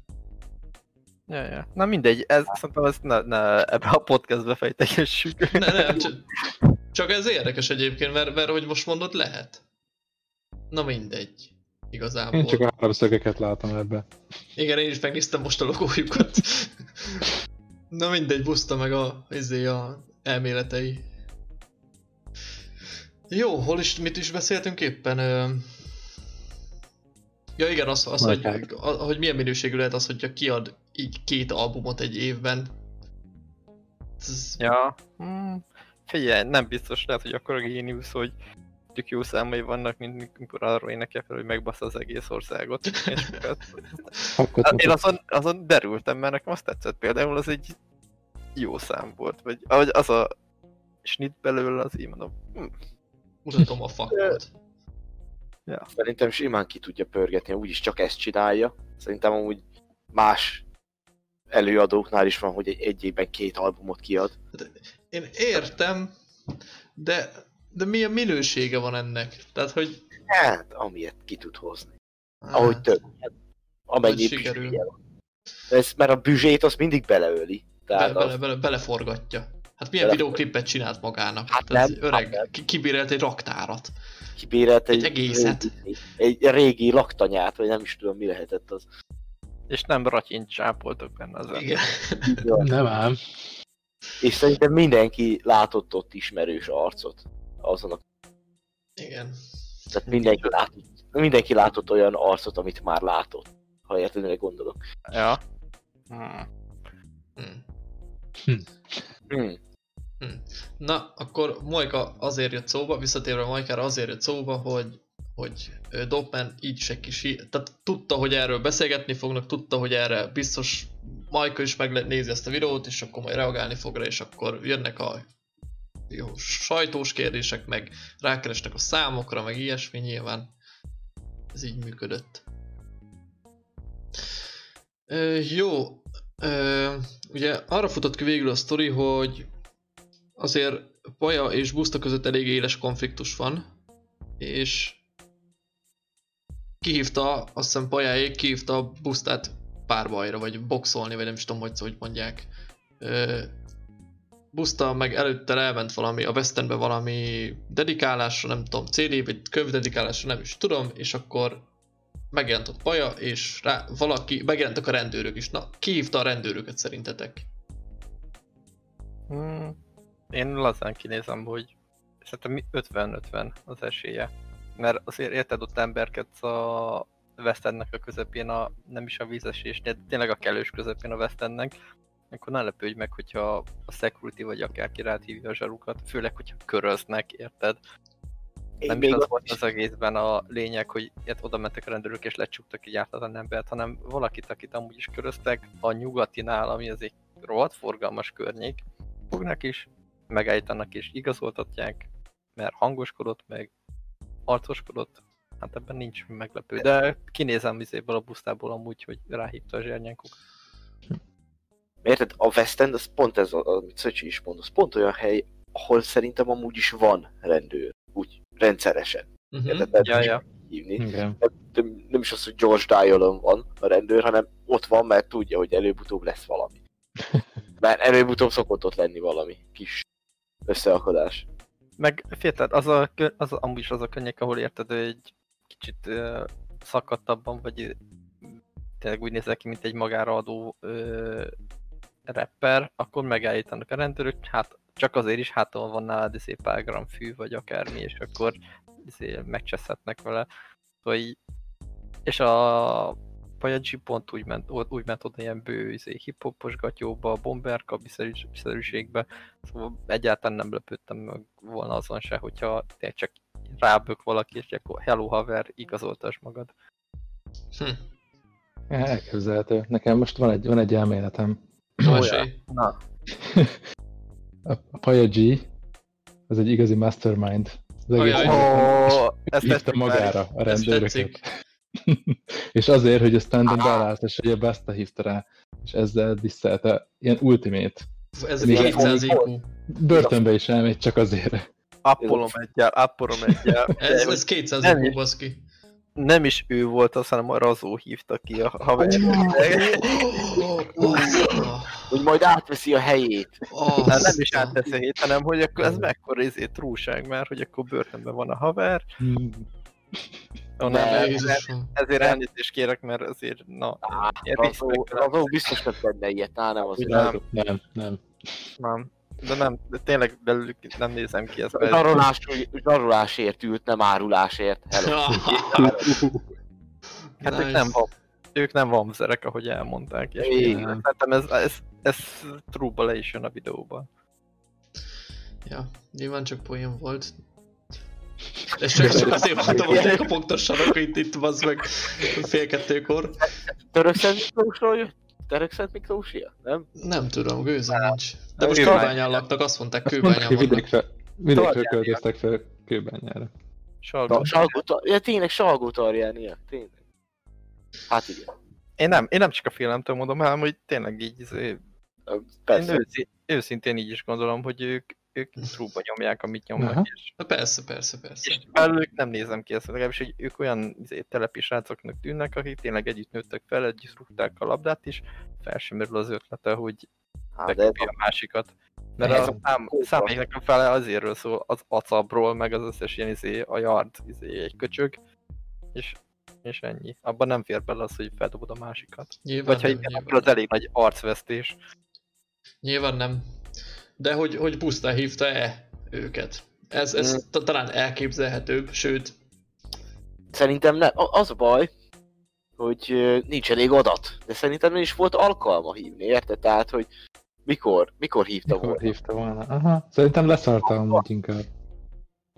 Ja, ja. Na mindegy, ez szerintem ezt ne, ne ebbe a podcastbe fejtegessük. Ne, nem, csak, csak ez érdekes egyébként, mert, mert hogy most mondod, lehet. Na mindegy. Igazából. Én csak a háromszögeket látom ebbe. Igen, én is megnéztem most a logójukat. Na mindegy, buszta meg a, izé a elméletei. Jó, hol is, mit is beszéltünk éppen? Ja igen, az, az hogy, Markák. a, hogy milyen minőségű lehet az, hogyha kiad így két albumot egy évben. Ez, Ja. Hmm. Figyelj, nem biztos, lehet, hogy akkor a géniusz, hogy tök jó számai vannak, mint mikor arról énekel fel, hogy megbassza az egész országot. És hát, hát én azon, azon derültem, mert nekem azt tetszett például, az egy jó szám volt, vagy ahogy az a snit belőle, az így mondom, hm, mutatom a fakot. Szerintem simán ki tudja pörgetni, úgyis csak ezt csinálja. Szerintem amúgy más előadóknál is van, hogy egy, egy évben két albumot kiad. Én értem, de, de milyen minősége van ennek? Tehát, hogy... Hát, amilyet ki tud hozni. Ahogy több. Hát, amennyi sikerül. van. Ez, mert a büzsét azt mindig beleöli. Bele, Tehát bele, az, bele, beleforgatja. Hát milyen Bele- videóklipet csinált magának? Hát Tehát nem, öreg, hát nem. ki- kibérelt egy raktárat. kibérelt egy, Egy egészet. Régi, egy régi laktanyát, vagy nem is tudom mi lehetett az. És nem ratyint csápoltok benne az Igen. Nem ám. És szerintem mindenki látott ott ismerős arcot. Azon a... Igen. Tehát mindenki látott, mindenki látott olyan arcot, amit már látott. Ha érted, mire gondolok. Ja. Hmm. Hm. Hmm. Na, akkor Majka azért jött szóba, visszatérve Majkára azért jött szóba, hogy, hogy Dopman így se kis, tehát tudta, hogy erről beszélgetni fognak, tudta, hogy erre biztos Majka is megnézi ezt a videót, és akkor majd reagálni fog rá, és akkor jönnek a jó, sajtós kérdések, meg rákerestek a számokra, meg ilyesmi nyilván. Ez így működött. Ö, jó, ö, ugye arra futott ki végül a sztori, hogy azért Paja és Buszta között elég éles konfliktus van, és kihívta, azt hiszem Pajáék kihívta Busztát párbajra, vagy boxolni, vagy nem is tudom, hogy, hogy mondják. Ö, Buszta meg előtte elment valami, a West Endbe valami dedikálásra, nem tudom, CD vagy kövdedikálásra, nem is tudom, és akkor megjelent ott Paja, és rá, valaki, megjelentek a rendőrök is. Na, ki hívta a rendőröket szerintetek? Hmm. Én lazán kinézem, hogy szerintem 50-50 az esélye. Mert azért érted ott emberkedsz a West Endnek a közepén, a, nem is a vízesésnél, de tényleg a kellős közepén a West Endnek, akkor ne lepődj meg, hogyha a security vagy akárki rátívja a zsarukat, főleg, hogyha köröznek, érted? Én nem is az volt az egészben a lényeg, hogy ilyet oda mentek a rendőrök és lecsuktak egy ártatlan embert, hanem valakit, akit amúgy is köröztek, a nyugatinál, ami az egy rohadt forgalmas környék, fognak is, megállítanak és igazoltatják, mert hangoskodott, meg arcoskodott, hát ebben nincs meglepő. De kinézem vizéből a busztából amúgy, hogy ráhívta a zsernyenkuk. Érted? A West End, az pont ez, amit Szöcsi is mond, az pont olyan hely, ahol szerintem amúgy is van rendőr. Úgy, rendszeresen. Uh-huh. Érted? Nem Ja, is ja. hívni. Igen. Nem, nem is az, hogy George Dialon van a rendőr, hanem ott van, mert tudja, hogy előbb-utóbb lesz valami. Mert előbb-utóbb szokott ott lenni valami kis összeakadás. Meg félted, az, a, az a, amúgy is az a könnyek, ahol érted, hogy egy kicsit uh, szakadtabban, vagy ö, tényleg úgy nézel ki, mint egy magára adó uh, rapper, akkor megállítanak a rendőrök, hát csak azért is, hát van nálad izé pár gram fű, vagy akármi, és akkor izé megcseszhetnek vele. Szóval így, és a Pajadzsi pont úgy ment, úgy ment oda ilyen bő izé, hip-hopos gatyóba, bomber szerűségbe, szóval egyáltalán nem lepődtem meg volna azon se, hogyha te csak rábök valaki, és akkor hello haver, igazoltas magad. Hm. Elképzelhető. Nekem most van egy, van egy elméletem. Esély. Na, A, a Paja G, az egy igazi mastermind. Az egész Ajaj. Ó, ezt már. magára a rendőröket. tetszik. és azért, hogy aztán belállás, hogy a Basta hívta rá, és ezzel visszaelte. Ilyen ultimate. Ez egy Még 200 IQ. Börtönbe is elmegy csak azért. Appolom egyel, appolom egyel. Ez, ez 200 Nem IQ, baszki. Nem is ő volt az, hanem a Razó hívta ki a haver. Hogy majd átveszi a helyét. Hát nem is áttesz a hét, hanem hogy akkor ez mekkora izé trúság már, hogy akkor börtönben van a haver. Ó, nem, Ne, ezért, ezért elnézést kérek, mert azért, na, ilyen Razó, biztos nem tenne ilyet, á, nem az. Nem. Nem, nem. nem. De nem, de tényleg belőlük nem nézem ki ezt. Zsarolás, zsarolásért ült, nem árulásért. Hello. Hát ők Nice. nem van, ők nem vamzerek, ahogy elmondták. És Igen. szerintem ez, ez, ez true le is jön a videóban. Ja, nyilván csak poén volt. És csak, csak azért mondtam, hogy ne kopogtassanak itt, itt bazd meg fél kettőkor. Török Szent Miklósról jött? Török Szent Miklósia? Nem? Nem tudom, gőzem nincs. De most Kőbányán. laknak, azt mondták kőbányán hogy vannak. vidékre, költöztek fel kőbányára. Salgó. Salgó, ja, tényleg Salgó Tarjánia, tényleg. Hát igen. Én nem, én nem csak a félemtől mondom, hanem hogy tényleg így, izé, én Persze. őszi, őszintén így is gondolom, hogy ők, ők trúba nyomják, amit nyomnak, Aha. és, Na persze, persze, persze. és belőlük nem nézem ki ezt, legalábbis, hogy ők olyan izé, telepi srácoknak tűnnek, akik tényleg együtt nőttek fel, együtt rúgták a labdát is, fel sem merül az ötlete, hogy Hát, de bekapja a másikat. Mert Ez a szám, számaiknak a fele azért szól, az acabról, meg az összes ilyen izé, a yard izé, egy köcsög, és és ennyi. Abban nem fér bele az, hogy feldobod a másikat. Nyilván Vagy ha igen, nyilván akkor az elég nagy arcvesztés. Nyilván nem. De hogy, hogy pusztán hívta-e őket? Ez, ez Mm. ta- talán elképzelhetőbb, sőt, Szerintem nem. A- Az a baj, hogy nincs elég adat. De szerintem nem is volt alkalma hívni, érted? Tehát, hogy mikor, mikor hívta Mikor volna. hívta volna? Aha, szerintem leszarta amúgy inkább.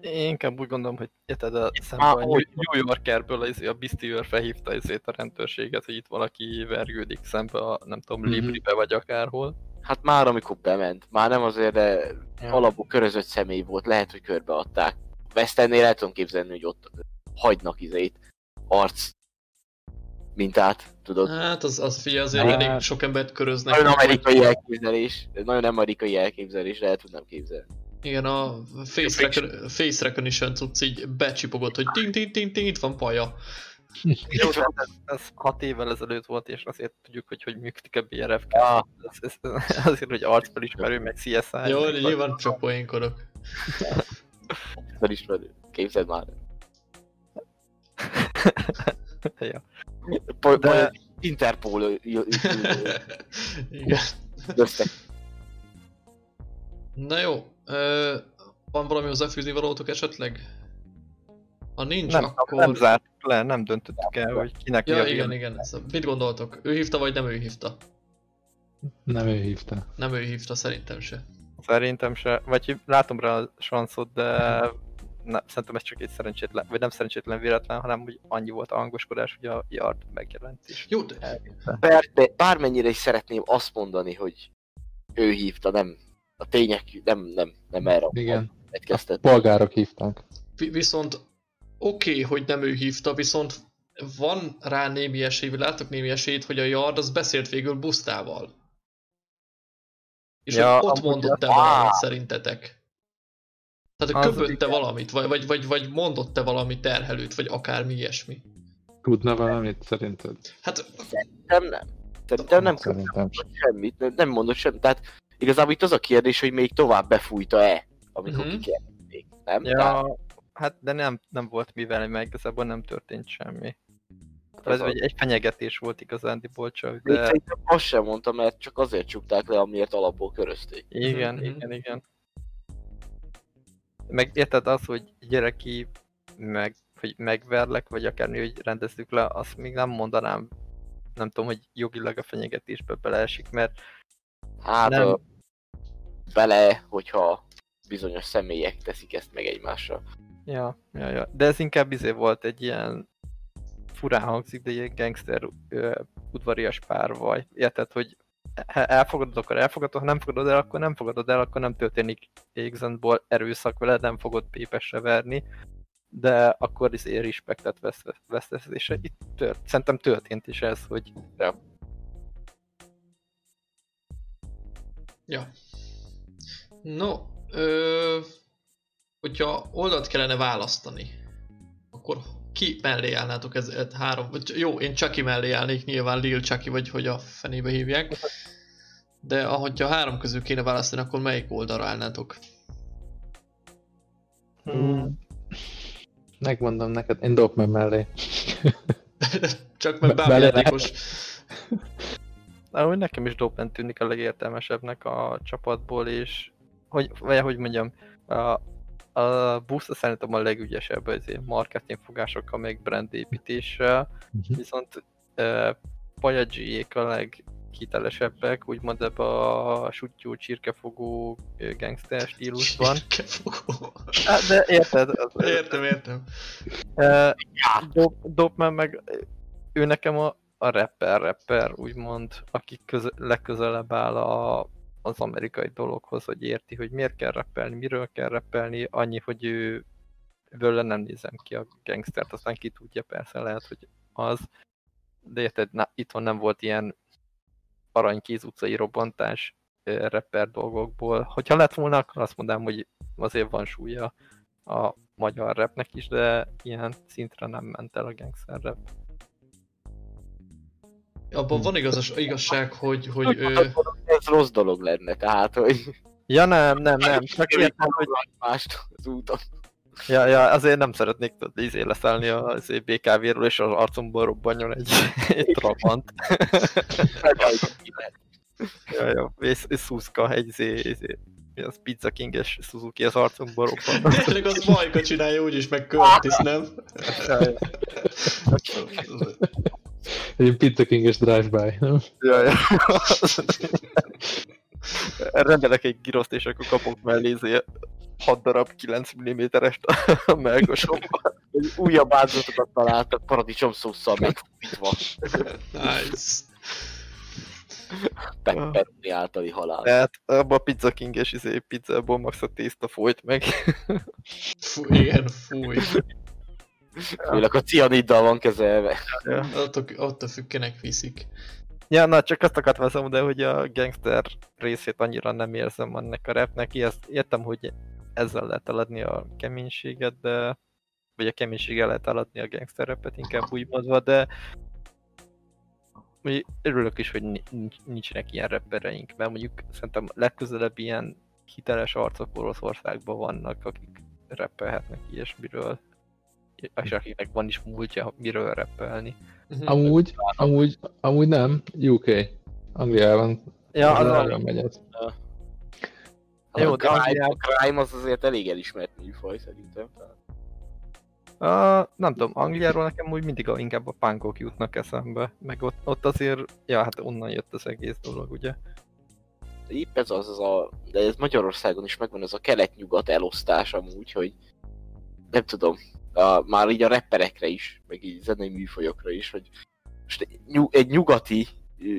Én inkább úgy gondolom, hogy érted a Á, szemben a hogy- New Yorkerből az, a Beastie őr felhívta ezért a rendőrséget, hogy itt valaki vergődik szembe a, nem tudom, Mhm. Libribe vagy akárhol. Hát már amikor bement, már nem azért, de Ja. alapú körözött személy volt, lehet, hogy körbeadták. Westernnél el tudom képzelni, hogy ott hagynak izét, arc mintát, tudod. hát az, az figyelj, azért Hát- elég sok embert köröznek. Nagyon amerikai hogy- elképzelés, nagyon amerikai elképzelés, lehet, hogy nem képzelni. Igen, a face, recon, face recognition cucc így becsipogott, hogy ting ting ting ting, itt van paja. Jó, de ez, ez hat évvel ezelőtt volt, és azért tudjuk, hogy hogy működik a BRFK. Ah. Ez, ez, azért, hogy arcfelismerő, meg CSI. Jó, meg nyilván csak poénkodok. Felismerő. Képzeld már. ja. Po- De- po- Interpol Igen. Na jó, ö, van valami hozzáfűzni valótok esetleg? Ha nincs, Nem, akkor... nem zártuk le, nem döntöttük el, hogy kinek Ja, a igen, igen. Szóval Mit gondoltok? Ő hívta, vagy nem ő hívta? Nem ő hívta. Nem ő hívta, szerintem se. Szerintem se, vagy látom rá a sanszot, de ne, szerintem ez csak egy szerencsétlen, vagy nem szerencsétlen véletlen, hanem hogy annyi volt a hangoskodás, hogy a Yard megjelent is. Jó, de Bár, de bármennyire is szeretném azt mondani, hogy ő hívta, nem a tények nem, nem, nem erre Igen. kezdett. Polgárok hívták. vi- viszont oké, okay, hogy nem ő hívta, viszont van rá némi esély, vagy látok némi esélyt, hogy a Yard az beszélt végül Busztával. És Ja, hogy ott amúgy mondott-e az- valamit szerintetek? Tehát, köpötte valamit, vagy, vagy, vagy, vagy mondott-e valami terhelőt, vagy akármi ilyesmi. Tudna valamit szerinted? Hát Nem, nem. Szerintem nem Szerintem sem. semmit, nem, nem mondott semmit. Tehát igazából itt az a kérdés, hogy még tovább befújta-e, amikor Mhm. uh-huh. kikerülték, nem? Tehát Ja, hát de nem, nem volt mivel, meg igazából nem történt semmi. Ez az- egy, egy fenyegetés volt igazándiból csak, Még de szerintem azt sem mondta, mert csak azért csukták le, amiért alapból körözték. igen, Mhm, igen, igen. Meg érted az, hogy gyereki, meg, hogy megverlek, vagy akármi, hogy rendezzük le, azt még nem mondanám, nem tudom, hogy jogilag a fenyegetésbe beleesik, mert Hát Nem. nem. bele, hogyha bizonyos személyek teszik ezt meg egymásra. Ja, ja, ja. De ez inkább izé volt egy ilyen furán hangzik, de ilyen gangster ö, udvarias párvaj. Érted, hogy ha elfogadod, akkor elfogadod, ha nem fogadod el, akkor nem fogadod el, akkor nem történik exentból erőszak veled, nem fogod pépesre verni, de akkor is ér respektet vesz, vesztesz, és itt tört, szerintem történt is ez, hogy Ja. No, ö, hogyha oldalt kellene választani, akkor ki mellé állnátok ez, ez három, vagy jó, én Chucky mellé állnék, nyilván Lil Chucky, vagy hogy a fenébe hívják. De ahogy a három közül kéne választani, akkor melyik oldalra állnátok? Hmm. Megmondom neked, én Dogman mellé. Csak meg Be- bábjátékos. ahogy nekem is Dopen tűnik a legértelmesebbnek a csapatból, és hogy, vagy hogy mondjam, a, a Busta szerintem a legügyesebb az ilyen marketing fogásokkal, meg brand építéssel, Mhm. viszont uh, Pajadzsiék a leghitelesebbek, úgymond ebbe a sutyó, csirkefogó gangster stílusban. Csirkefogó. Hát, de érted? Az, Értem, értem. Uh, Dob, Dobman meg ő nekem a, a rapper, rapper, úgymond, aki köze, legközelebb áll a, az amerikai dologhoz, hogy érti, hogy miért kell rappelni, miről kell rappelni, annyi, hogy ő bőle nem nézem ki a gangstert, aztán ki tudja, persze lehet, hogy az, de érted, na, itthon nem volt ilyen aranykéz utcai robbantás rapper dolgokból. Hogyha lett volna, akkor azt mondanám, hogy azért van súlya a magyar rapnek is, de ilyen szintre nem ment el a gangster rap. Abban van igazas, igazság, hogy, hogy ő, Ez rossz dolog lenne, tehát, hogy Ja nem, nem, nem, csak értem, hogy mást az úton. Ja, ja, azért nem szeretnék izé leszállni az BKV-ről, és az arcomból robbanjon egy, egy trabant. ja, ja, és, és Szuszka, egy izé, izé, mi az Pizza King-es Suzuki az arcomból robban. Tényleg az Majka csinálja úgyis, meg Curtis, nem? Egy Pizza King-es drive-by, nem? Ja, ja. Rendelek egy giroszt, és akkor kapok mellé izé 6 darab 9 mm-est a melkosomban. Egy újabb áldozatokat találtak paradicsom szószal megfújítva. Nice. Pepperoni általi halál. Tehát abban a Pizza King-es izé, pizzából max a tészta folyt meg. Fú, igen, fúj. Főleg a cianiddal van kezelve. Attól, attól függ, kinek viszik. Ja, na csak azt akartam veszem, de hogy a gangster részét annyira nem érzem ennek a rapnek. Ezt értem, hogy ezzel lehet eladni a keménységet, de vagy a keménységgel lehet eladni a gangster rapet, inkább úgy mondva, de örülök is, hogy nincs, nincsenek ilyen rappereink, mert mondjuk szerintem legközelebb ilyen hiteles arcok Oroszországban vannak, akik rappelhetnek ilyesmiről, és akiknek van is múltja, miről rappelni. Uh-huh. Amúgy, amúgy, amúgy nem, UK, Angliában. Ja, az nagyon megy ez. Jó, a, crime, a crime az azért elég elismert műfaj szerintem. Uh, nem tudom, Angliáról nekem úgy mindig a, inkább a punkok jutnak eszembe, meg ott, ott azért, ja hát onnan jött az egész dolog, ugye? Épp ez az, az a, de ez Magyarországon is megvan ez a kelet-nyugat elosztás amúgy, hogy nem tudom, a, már így a rapperekre is, meg így zenei műfajokra is, hogy most egy nyugati,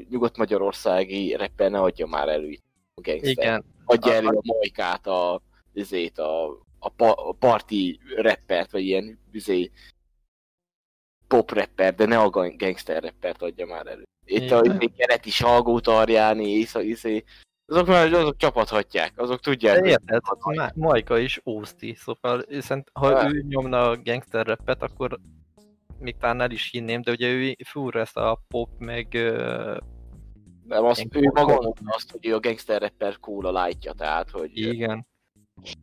nyugat-magyarországi rapper ne adja már elő a gangster. Igen. Adja elő a majkát, a, ezét, a a, pa, a parti rappert, vagy ilyen izé, pop rapper, de ne a gangster rappert adja már elő. Itt a izé, keleti salgót arjáni, észak, izé, azok már azok csapathatják, azok tudják. De érted, Ma Majka is ószti, szóval szerint, ha ő nyomna a gangster rappet, akkor még talán el is hinném, de ugye ő fúr ezt a pop, meg... Nem, azt, ő maga mondta azt, hogy ő a gangster rapper cool a lightja, tehát, hogy... Igen.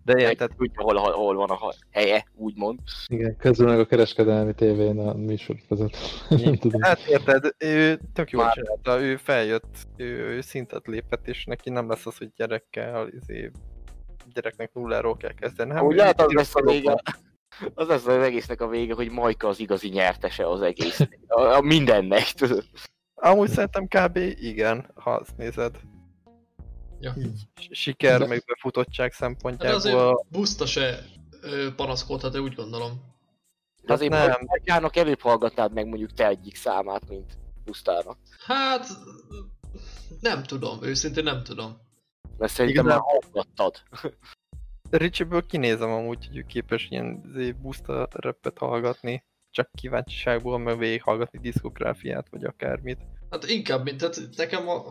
De érted, tudja, hol, hol, hol van a helye, úgymond. Igen, közül meg a kereskedelmi tévén a műsor között. Nem tudom. Hát érted, ő tök jól csinálta, ő feljött, ő, ő szintet lépett, és neki nem lesz az, hogy gyerekkel, izé, gyereknek nulláról kell kezdeni. Nem, Úgy lehet, az lesz a vége, az lesz az egésznek a vége, hogy Majka az igazi nyertese az egész. A, a mindennek, tudod. Amúgy szerintem kb. igen, ha azt nézed. Ja. Siker, De... meg befutottság szempontjából. Hát azért Buszta se panaszkodhat, úgy gondolom. De azért hát nem. Magyárnak előbb hallgatnád meg mondjuk te egyik számát, mint Busztának. Hát... Nem tudom, őszintén nem tudom. Mert szerintem már hallgattad. Ricsiből kinézem amúgy, hogy ő képes ilyen izé, Buszta repet hallgatni. Csak kíváncsiságból, meg végighallgatni diszkográfiát, vagy akármit. Hát inkább, mint, tehát nekem a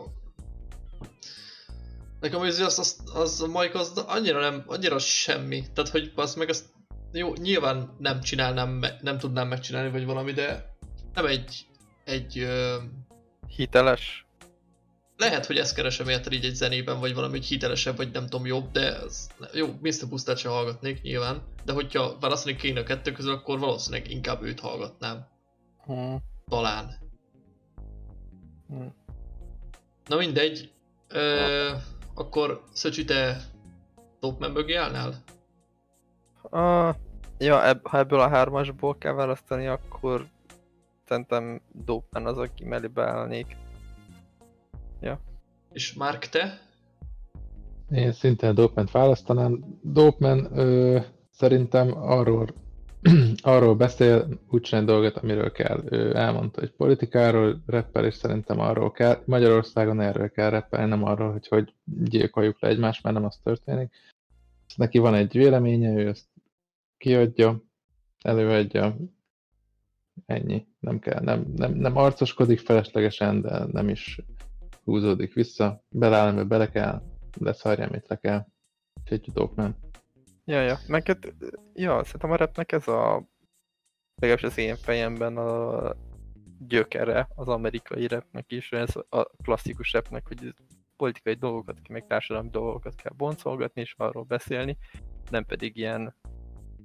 Nekem az, az, az, az a Mike az annyira nem, annyira semmi. Tehát, hogy az meg azt jó, nyilván nem csinálnám, nem tudnám megcsinálni, vagy valami, de nem egy, egy... Ö... Hiteles? Lehet, hogy ezt keresem érted így egy zenében, vagy valami hogy hitelesebb, vagy nem tudom, jobb, de az, jó, Mr. Boostert sem hallgatnék nyilván, de hogyha választani kéne a kettő közül, akkor valószínűleg inkább őt hallgatnám. Hmm. Talán. Hmm. Na mindegy. Ö, akkor Szöcsi, te Topman mögé állnál? Uh, ja, ebb, ha ebből a hármasból kell választani, akkor szerintem Dopeman az, aki mellé beállnék. Ja. És Mark, te? Én szintén Dopeman választanám. Dopeman ö, szerintem arról arról beszél, úgy csinál dolgot, amiről kell. Ő elmondta, hogy politikáról reppel, és szerintem arról kell. Magyarországon erről kell reppelni, nem arról, hogy hogy gyilkoljuk le egymást, mert nem az történik. Neki van egy véleménye, ő ezt kiadja, előadja, ennyi. Nem kell, nem, nem, nem arcoskodik feleslegesen, de nem is húzódik vissza. Beleáll, mert bele kell, leszarja, amit le kell. Úgyhogy Dopeman. Ja, ja. Meg hát, ja, szerintem a rapnek ez a legalábbis az én fejemben a gyökere az amerikai rapnek is, ez a klasszikus rapnek, hogy politikai dolgokat, meg társadalmi dolgokat kell boncolgatni, és arról beszélni, nem pedig ilyen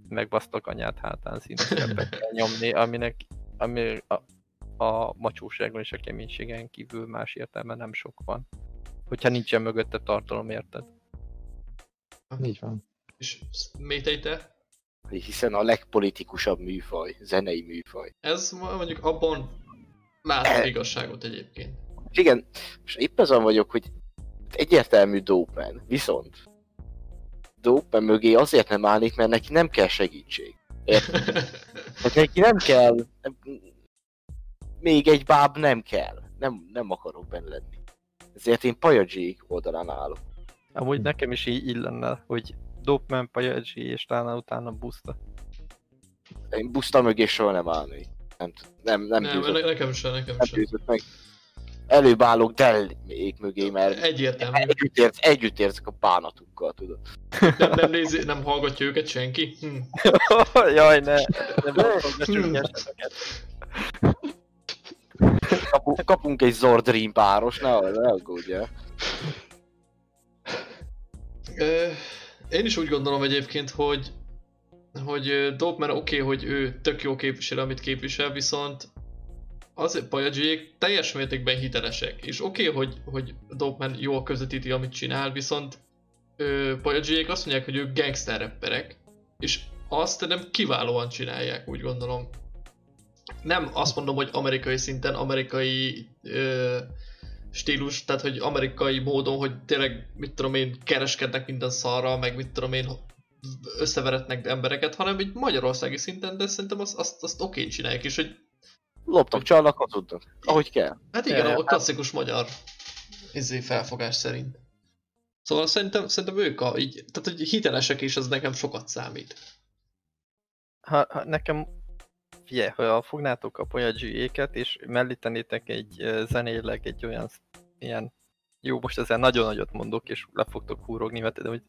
megbasztok anyát hátán színes kell nyomni, aminek ami a, a macsóságon és a keménységen kívül más értelme nem sok van. Hogyha nincsen mögötte tartalom, érted? Így van. És Métei te? Hiszen a legpolitikusabb műfaj, zenei műfaj. Ez mondjuk abban látom igazságot egyébként. Igen, és épp azon vagyok, hogy egyértelmű Dopeman, viszont Dopeman mögé azért nem állnék, mert neki nem kell segítség. Hát neki nem kell, nem, még egy báb nem kell. Nem, nem akarok benne lenni. Ezért én Pajadzsi oldalán állok. Amúgy nekem is így illenne, hogy Dopeman, Pajadzsi és talán utána Busta. Én Busta mögé soha nem állnék. Nem, nem, nem, nem győzött, nekem sem, nekem nem sem. győzött meg. Előbb állok Delmék mögé, mert Egyértelmű. együtt, érz, együtt érzek a bánatukkal, tudod. Nem, nem, nézi, nem hallgatja őket senki? Hm. Jaj, ne! Ne Hmm. Kapu, kapunk egy Zordream páros, ne, ne aggódjál. Én is úgy gondolom egyébként, hogy hogy Dopeman oké, okay, hogy ő tök jó képvisel, amit képvisel, viszont az Pajadzsiék teljes mértékben hitelesek. És oké, okay, hogy, hogy Dopeman jól közvetíti, amit csinál, viszont Pajadzsiék azt mondják, hogy ők gangster rapperek, és azt nem kiválóan csinálják, úgy gondolom. Nem azt mondom, hogy amerikai szinten, amerikai ö, stílus, tehát hogy amerikai módon, hogy tényleg, mit tudom én, kereskednek minden szarral, meg mit tudom én, összeveretnek embereket, hanem egy magyarországi szinten, de szerintem azt, azt, azt oké csinálják, és hogy Loptak, csalnak, hazudnak. Ahogy kell. hát igen, a klasszikus magyar izé felfogás szerint. Szóval szerintem, szerintem ők a, így, tehát hogy hitelesek, és az nekem sokat számít. Ha, ha nekem, figyelj, ha fognátok a Pajadzsi-éket, és mellítenétek egy zenéleg egy olyan, ilyen, jó, most ezzel nagyon nagyot mondok, és le fogtok húrogni, mert hogy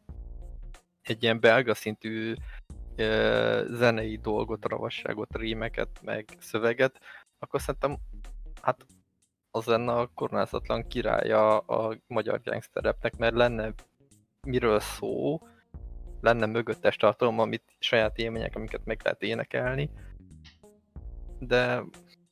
egy ilyen belga szintű ö, zenei dolgot, ravasságot, rímeket, meg szöveget, akkor szerintem, hát az lenne a koronázatlan királya a magyar gangsterrepnek, mert lenne miről szó, lenne mögöttes tartalom, amit saját élmények, amiket meg lehet énekelni, de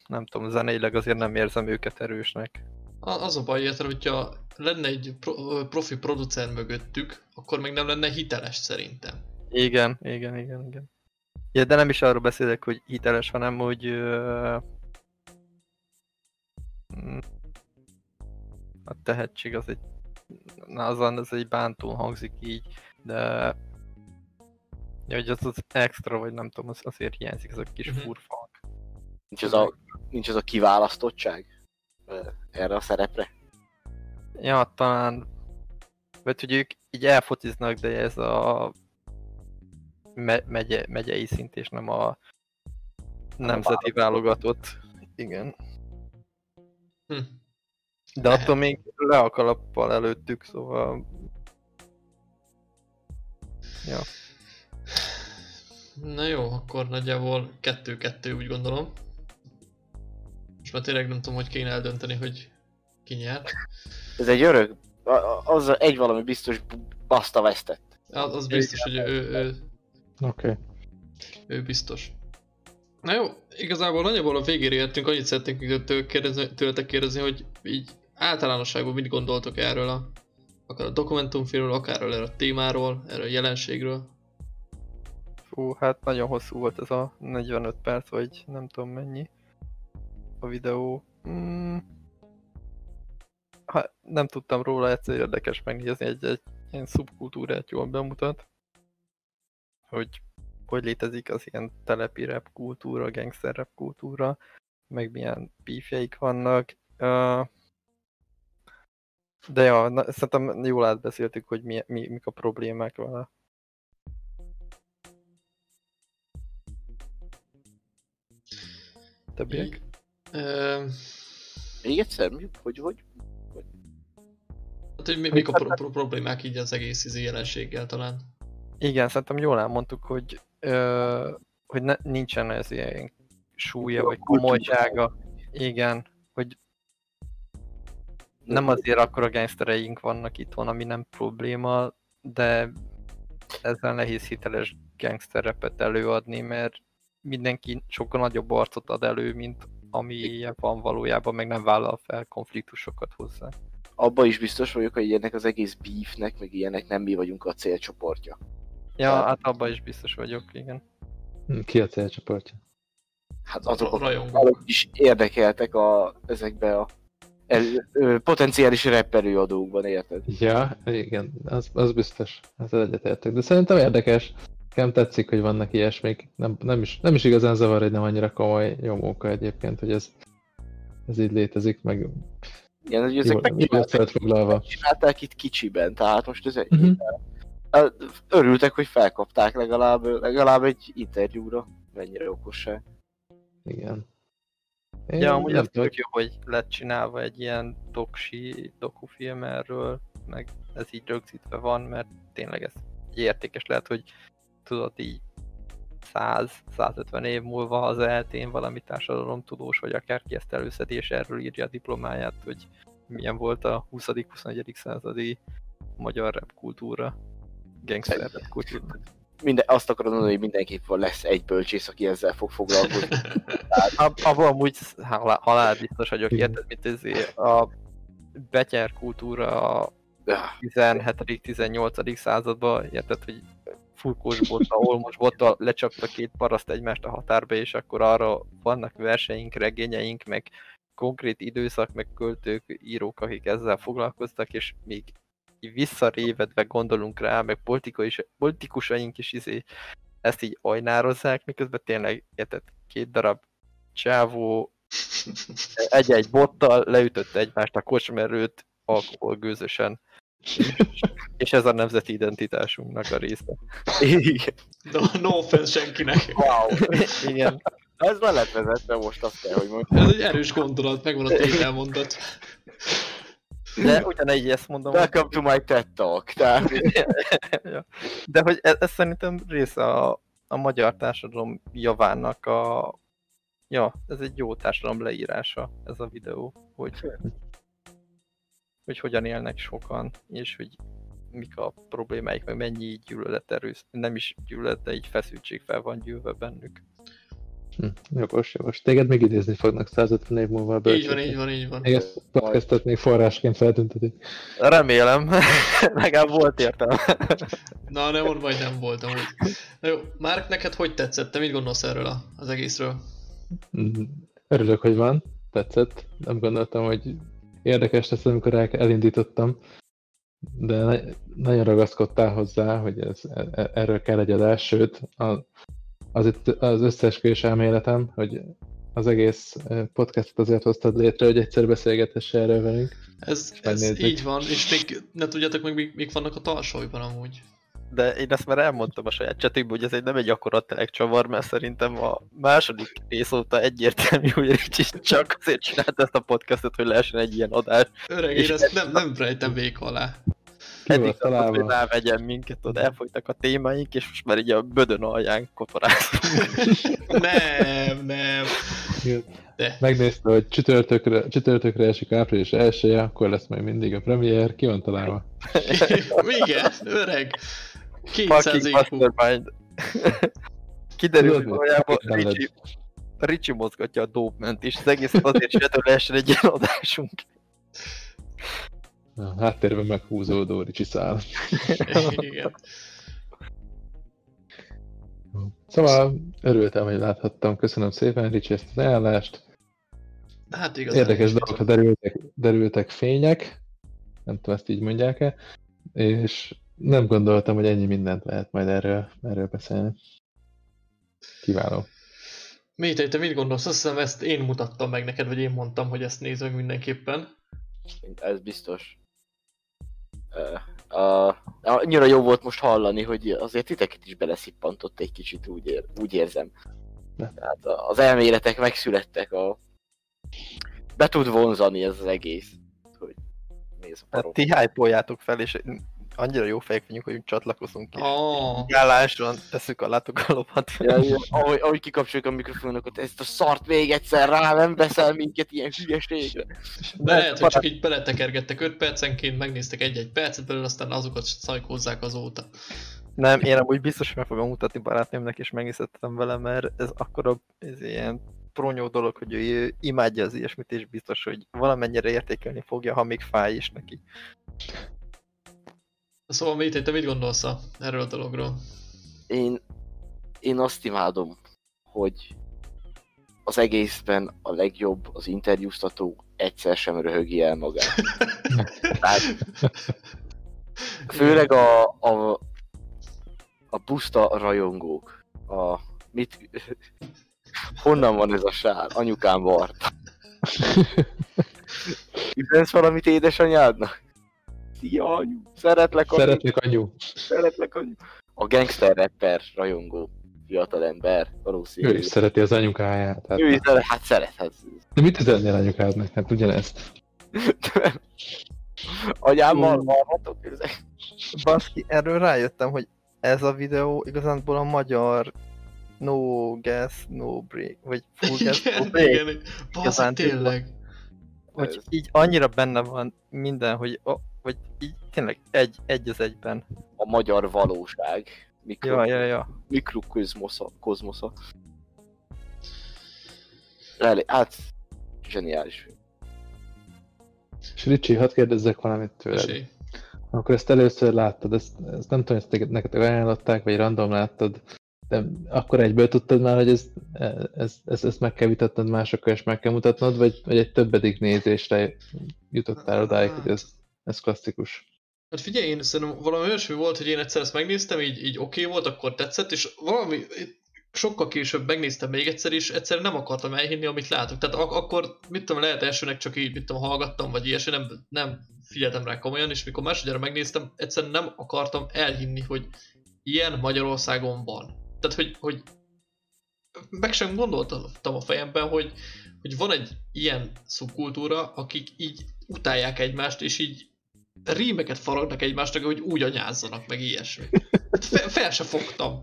nem tudom, zeneileg azért nem érzem őket erősnek. Az a baj, érted, hogyha lenne egy pro, profi producer mögöttük, akkor meg nem lenne hiteles szerintem. Igen, igen, igen, igen. Ja, de nem is arról beszélek, hogy hiteles, hanem hogy... Ö... mm, A tehetség az egy... Na, azon ez egy bántón hangzik így, de... Ja, hogy az az extra, vagy nem tudom, az azért hiányzik, ez a kis Mhm. furfang. Nincs az a, nincs az a kiválasztottság erre a szerepre. Ja, talán... Vagy hogy ők így elfotiznak, de ez a me- megye, megyei szint, és nem a nemzeti válogatott. Igen. Hm. De attól még le a kalappal előttük, szóval... Ja. Na jó, akkor nagyjából kettő-kettő úgy gondolom. Most már tényleg nem tudom, hogy kéne eldönteni, hogy ki nyer. Ez egy örök, az egy valami biztos baszta vesztett. Az, az biztos, hogy ő, ő, Oké. Okay. ő biztos. Na jó, igazából nagyjából a végére értünk, annyit tőle kérdezni, tőletek kérdezni, hogy így általánosságban mit gondoltok erről a, akár a dokumentumfilmről, akár erről a témáról, erről a jelenségről. Fú, hát nagyon hosszú volt ez a 45 perc, vagy nem tudom mennyi a videó. Mm. Ha nem tudtam róla, egyszer érdekes megnézni egy, egy ilyen szubkultúrát jól bemutat. Hogy hogy létezik az ilyen telepi rap kultúra, gangster rap kultúra, meg milyen beefjeik vannak. Uh, de ja, na, szerintem jól átbeszéltük, hogy mi, mi, mik a problémák vele. Többiek? Ö, Még egyszer, mi? Hogy, hogy? hát, hogy mi, mik a pro- pro- problémák így az egész izé jelenséggel talán. Igen, szerintem jól elmondtuk, hogy, ö, hogy ne, nincsen ez ilyen súlya, vagy komolysága. Igen, hogy nem azért akkora gangstereink vannak itthon, ami nem probléma, de ezzel nehéz hiteles gangster repet előadni, mert mindenki sokkal nagyobb arcot ad elő, mint ami van valójában, meg nem vállal fel konfliktusokat hozzá. Abba is biztos vagyok, hogy ennek az egész beefnek, meg ilyenek nem mi vagyunk a célcsoportja. Ja, hát abba is biztos vagyok, igen. Hm, Ki a célcsoportja? Hát azok, A a rajongók. azok is érdekeltek a, ezekbe a el, ö, potenciális rap előadókban, érted? Ja, igen, az, az biztos. Ezzel egyetértek. De szerintem érdekes. Nekem tetszik, hogy vannak ilyesmik. Nem, nem, is, nem is igazán zavar, hogy nem annyira komoly nyomóka egyébként, hogy ez, ez így létezik, meg Igen, hogy ezek megcsinálták, csinálták itt kicsiben, tehát most ez egy, Mhm. Hát, örültek, hogy felkapták legalább, legalább egy interjúra. Mennyire okosság. Igen. Én Ja, amúgy az tök jó, hogy lett csinálva egy ilyen doksi dokufilm erről, meg ez így rögzítve van, mert tényleg ez értékes lehet, hogy tudod így 100-150 év múlva az eltén valami társadalomtudós, vagy akárki ezt előszedi, és erről írja a diplomáját, hogy milyen volt a 20.-21. századi magyar rap kultúra, gangster rap kultúra. Minden, azt akarod mondani, hogy mindenképp van lesz egy bölcsész, aki ezzel fog foglalkozni. Ab- Abban amúgy halál, halál biztos vagyok, érted, mint ezért a betyár kultúra a Ah, 17.-18. században, érted, hogy furkós bottal, olmos bottal lecsapta két paraszt egymást a határba, és akkor arra vannak verseink, regényeink, meg konkrét időszak, meg költők, írók, akik ezzel foglalkoztak, és még visszarévedve gondolunk rá, meg politikai, politikusaink is izé, ezt így ajnározzák, miközben tényleg, érted, két darab csávó egy-egy bottal leütötte egymást a kocsmerőt alkoholgőzösen. És ez a nemzeti identitásunknak a része. igen. No, no offense senkinek. Wow. Igen. Ez le lett vezetve most, azt kell, hogy mondjam. Ez egy erős gondolat, megvan a tételmondat. De ugyanegy ezt mondom, hogy, Welcome to my TED Talk. Tehát, Ja. de hogy ez, ez szerintem része a, a magyar társadalom javának a... Ja, ez egy jó társadalom leírása, ez a videó, hogy, hogy hogyan élnek sokan, és hogy mik a problémáik, meg mennyi gyűlölet erősz, nem is gyűlölet, de így feszültség fel van gyűlve bennük. Hm, jogos, jogos. Téged még idézni fognak 150 év múlva a Így van, így van, így van. Még ezt a podcastot még forrásként feltüntetik. Remélem, legalább volt értelme. Na, ne mondd, majd nem volt amúgy. Na jó, Márk, neked hogy tetszett? Te mit gondolsz erről a, az egészről? Mm, Örülök, hogy van. Tetszett. Nem gondoltam, hogy érdekes lesz, amikor el, elindítottam. De na- nagyon ragaszkodtál hozzá, hogy ez, e- e- erről kell egy adás, sőt, az, itt, az összeesküvés elméletem, hogy az egész eh, podcastot azért hoztad létre, hogy egyszer beszélgethess erről velünk. Ez, ez így van, és még ne tudjátok meg, mik, mik vannak a talsóiban amúgy. De én ezt már elmondtam a saját csetükben, hogy ez egy nem egy akkora csavar, mert szerintem a második rész óta egyértelmű, hogy Ricsi csak azért csinált ezt a podcastot, hogy lehessen egy ilyen adás. Öreg, És én ezt nem, nem rejtem vék alá. Eddig az, hogy rávegyen minket, ott elfogytak a témáink, és most már így a bödön alján kotorázunk. Nem, nem. De. Megnézte, hogy csütörtökre, csütörtökre esik április 1 akkor lesz majd mindig a premier, ki van találva? Igen, öreg. 200 Fucking mastermind. Kiderül, hogy valójában. Ricsi, Ricsi mozgatja a dopement is, az egész azért hogy lehessen egy ilyen adásunk. A háttérben meghúzódó Ricsi szál. Igen. Szóval örültem, hogy láthattam. Köszönöm szépen, Ricsi, ezt az ajánlást. Hát igazán. Érdekes dolgokra derültek, derültek fények, nem tudom, ezt így mondják-e, és nem gondoltam, hogy ennyi mindent lehet majd erről, erről beszélni. Kiváló. Métej, te mit gondolsz? Azt hiszem ezt én mutattam meg neked, vagy én mondtam, hogy ezt nézd meg mindenképpen. ez biztos. Ö, a, annyira jó volt most hallani, hogy azért titeket is beleszippantott egy kicsit, úgy, ér, úgy érzem. Ne. Tehát a- az elméletek megszülettek, a... be tud vonzani ez az egész. Hogy a Hát ti hype fel, és annyira jó fejek vagyunk, hogy csatlakozunk ki. Ah, Állásra tesszük a látogalommat. Ja, ja, ahogy, ahogy kikapcsoljuk a mikrofonokat, ezt a szart még egyszer rá nem veszel minket ilyen hülyeségre. de lehet, hogy csak így beletekergettek 5 percenként, megnéztek egy-egy percet belőle, aztán azokat szajkózzák azóta. Nem, én amúgy biztos, hogy meg fogom mutatni barátnőmnek, és megnézhetem vele, mert ez akkor ez ilyen pronyó dolog, hogy ő imádja az ilyesmit, és biztos, hogy valamennyire értékelni fogja, ha még fáj is neki. Szóval mit, te mit gondolsz a- erről a dologról? Én, én azt imádom, hogy az egészben a legjobb az interjúztató egyszer sem röhögi el magát. Tehát főleg a, a, a puszta rajongók. A, mit, honnan van ez a sár? Anyukám vart. Üzensz valamit édesanyádnak? Szia anyu, szeretlek anyu, Szeretlek anyu. szeretlek anyu. A gangster rapper rajongó fiatalember, Ő valószínűleg. is szereti az anyukáját. Hát, Ő is szeret, hát szerethet. de mit üzennél anyukádnak? Hát ugyanezt. Agyámmal marhatok. Baszki, erről rájöttem, hogy ez a videó igazából a magyar no gas, no break, vagy full gas, no Igen, break. igen. Igazán tényleg. Hogy így annyira benne van minden, hogy o, vagy így tényleg egy, egy az egyben. A magyar valóság. Mikro, Ja, ja, ja. Mikrokozmosza. Kozmosza. Elé, hát, zseniális film. És Ricsi, hadd kérdezzek valamit tőled. Mesélj. Akkor ezt először láttad, ezt, ezt nem tudom, ezt neked- ajánlották, vagy random láttad, de akkor egyből tudtad már, hogy ez, ez, ez, ezt meg kell vitatnod másokkal, és meg kell mutatnod, vagy, vagy egy többedik nézésre jutottál odáig, hogy ez, ez klasszikus. Hát figyelj, én szerintem valami olyasmi volt, hogy én egyszer ezt megnéztem, így, így oké okay volt, akkor tetszett, és valami sokkal később megnéztem még egyszer is, egyszer nem akartam elhinni, amit látok. Tehát ak- akkor, mit tudom, lehet elsőnek csak így, mit tudom, hallgattam, vagy ilyesmi, nem, nem figyeltem rá komolyan, és mikor másodjára megnéztem, egyszerűen nem akartam elhinni, hogy ilyen Magyarországon van. Tehát, hogy, hogy meg sem gondoltam a fejemben, hogy, hogy van egy ilyen szubkultúra, akik így utálják egymást, és így rímeket faragnak egymásnak, hogy úgy anyázzanak, meg ilyesmi. Fe, fel se fogtam.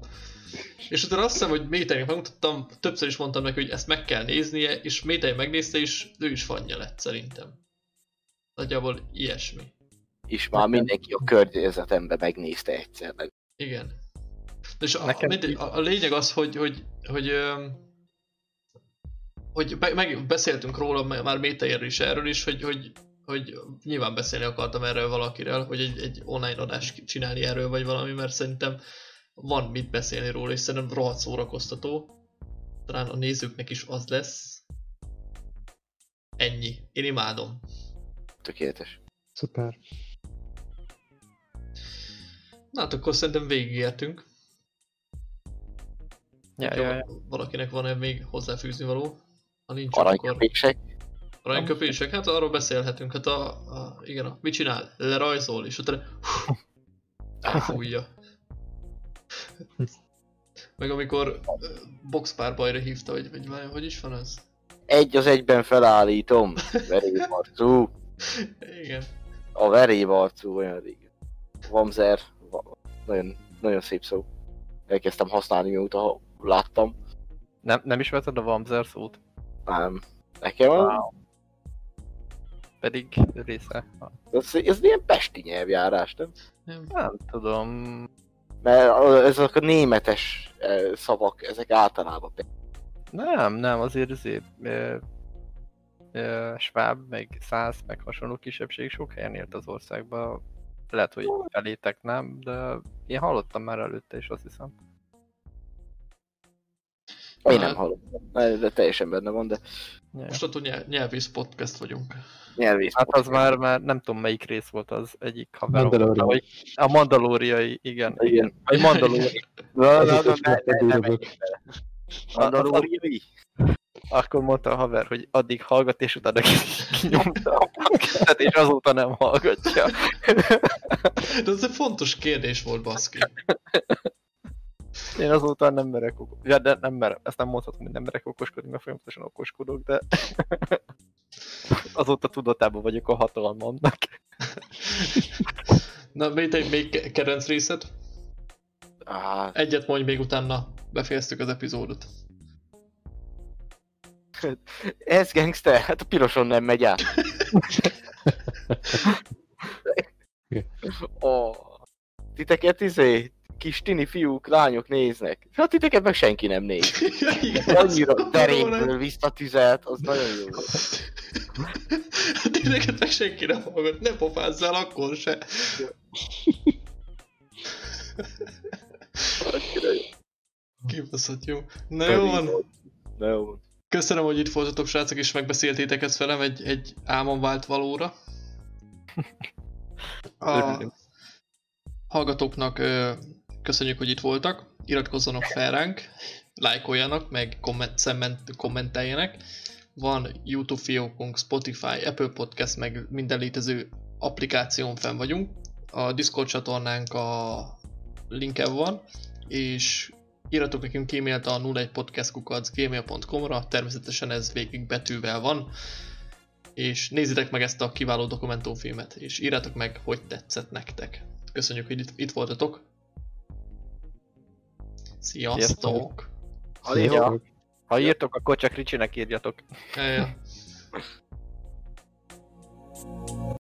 És utána azt hiszem, hogy Méternek megmutattam, többször is mondtam neki, hogy ezt meg kell néznie, és Méter megnézte, és ő is fanja lett szerintem. Nagyjából ilyesmi. És már mindenki a környezetemben megnézte egyszer. Meg. Igen. És a, Nekem mindegy, a, a lényeg az, hogy, hogy, hogy, öm, hogy meg, meg beszéltünk róla már Méterről is erről is, hogy, hogy, hogy nyilván beszélni akartam erről valakiről, hogy egy, egy online adást csinálni erről vagy valami, mert szerintem van mit beszélni róla, és szerintem rohadt szórakoztató. Talán a nézőknek is az lesz. Ennyi. Én imádom. Tökéletes. Szuper. Na hát akkor szerintem végigértünk. Ja, ja, ja. Valakinek van-e még hozzáfűzni való? Ha nincs, akkor Aranyköpések. Aranyköpések, hát arról beszélhetünk. Hát a, a, igen, a, mit csinál? Lerajzol, és utána elfújja. Meg amikor boxpárbajra hívta, vagy, vagy vagy hogy is van az? Egy az egyben felállítom. Verébarcú. Igen. A verébarcú olyan rég. Vamzer. Va- Nagyon, nagyon szép szó. Elkezdtem használni, mióta láttam. Nem, nem ismerted a Vamzer szót? Nem. Nekem wow. Pedig része. ez, ez ilyen pesti nyelvjárás, nem? Nem. Tudom. Mert ezek a németes eh, szavak, ezek általában Nem, nem, azért azért ö, ö, Schwab, meg Szász, meg hasonló kisebbség sok helyen élt az országban. Lehet, hogy felétek nem, de én hallottam már előtte, és azt hiszem. Én nem hallottam, de teljesen benne van, de Ja. Most attól nyelv, nyelvész podcast vagyunk. nyelvész. Hát az már, már nem tudom melyik rész volt az egyik haverom. Mandalorian. Hogy a mandalóriai, igen. Igen. Vagy mandalóri. Na, Az na, is na, ne, ne, ne, durvok. menjünk bele. Mandaloriai? Akkor mondta a haver, hogy addig hallgat, és utána kinyomta a podcastet, és azóta nem hallgatja. De ez egy fontos kérdés volt, baszki. Én azóta nem merek okoskodni. Ja, de nem merek, ezt nem mondhatom, hogy nem merek okoskodni, mert folyamatosan okoskodok, de azóta tudatában vagyok a hatalmamnak. Na, még, te- még ke- kedvenc részed? Á, Egyet mondj még utána befejeztük az epizódot. ez gangster, hát a piroson nem megy át. Ó, titeket izé, kis tini fiúk, lányok néznek. Hát titeket meg senki nem néz. Igen, Annyira derékből visszatüzelt, az nagyon jó volt. Tényleg meg senki nem hallgat, ne pofázzál akkor se. Kibaszott jó. Na jó van, Na jó van. köszönöm, hogy itt voltatok srácok, és megbeszéltétek ezt velem egy, egy álmom vált valóra. A hallgatóknak ö, köszönjük, hogy itt voltak. Iratkozzanak fel ránk, lájkoljanak, meg komment, szemment, kommenteljenek. Van YouTube fiókunk, Spotify, Apple Podcast, meg minden létező applikáción fenn vagyunk. A Discord csatornánk a linken van, és írjatok nekünk e-mailt a 01podcastkukacgmail.com-ra, természetesen ez végig betűvel van, és nézzétek meg ezt a kiváló dokumentumfilmet, és írjátok meg, hogy tetszett nektek. Köszönjük, hogy itt, itt voltatok. Sziasztok! Ja. Ha írtok, akkor csak Ricsinek írjatok. Ja, ja.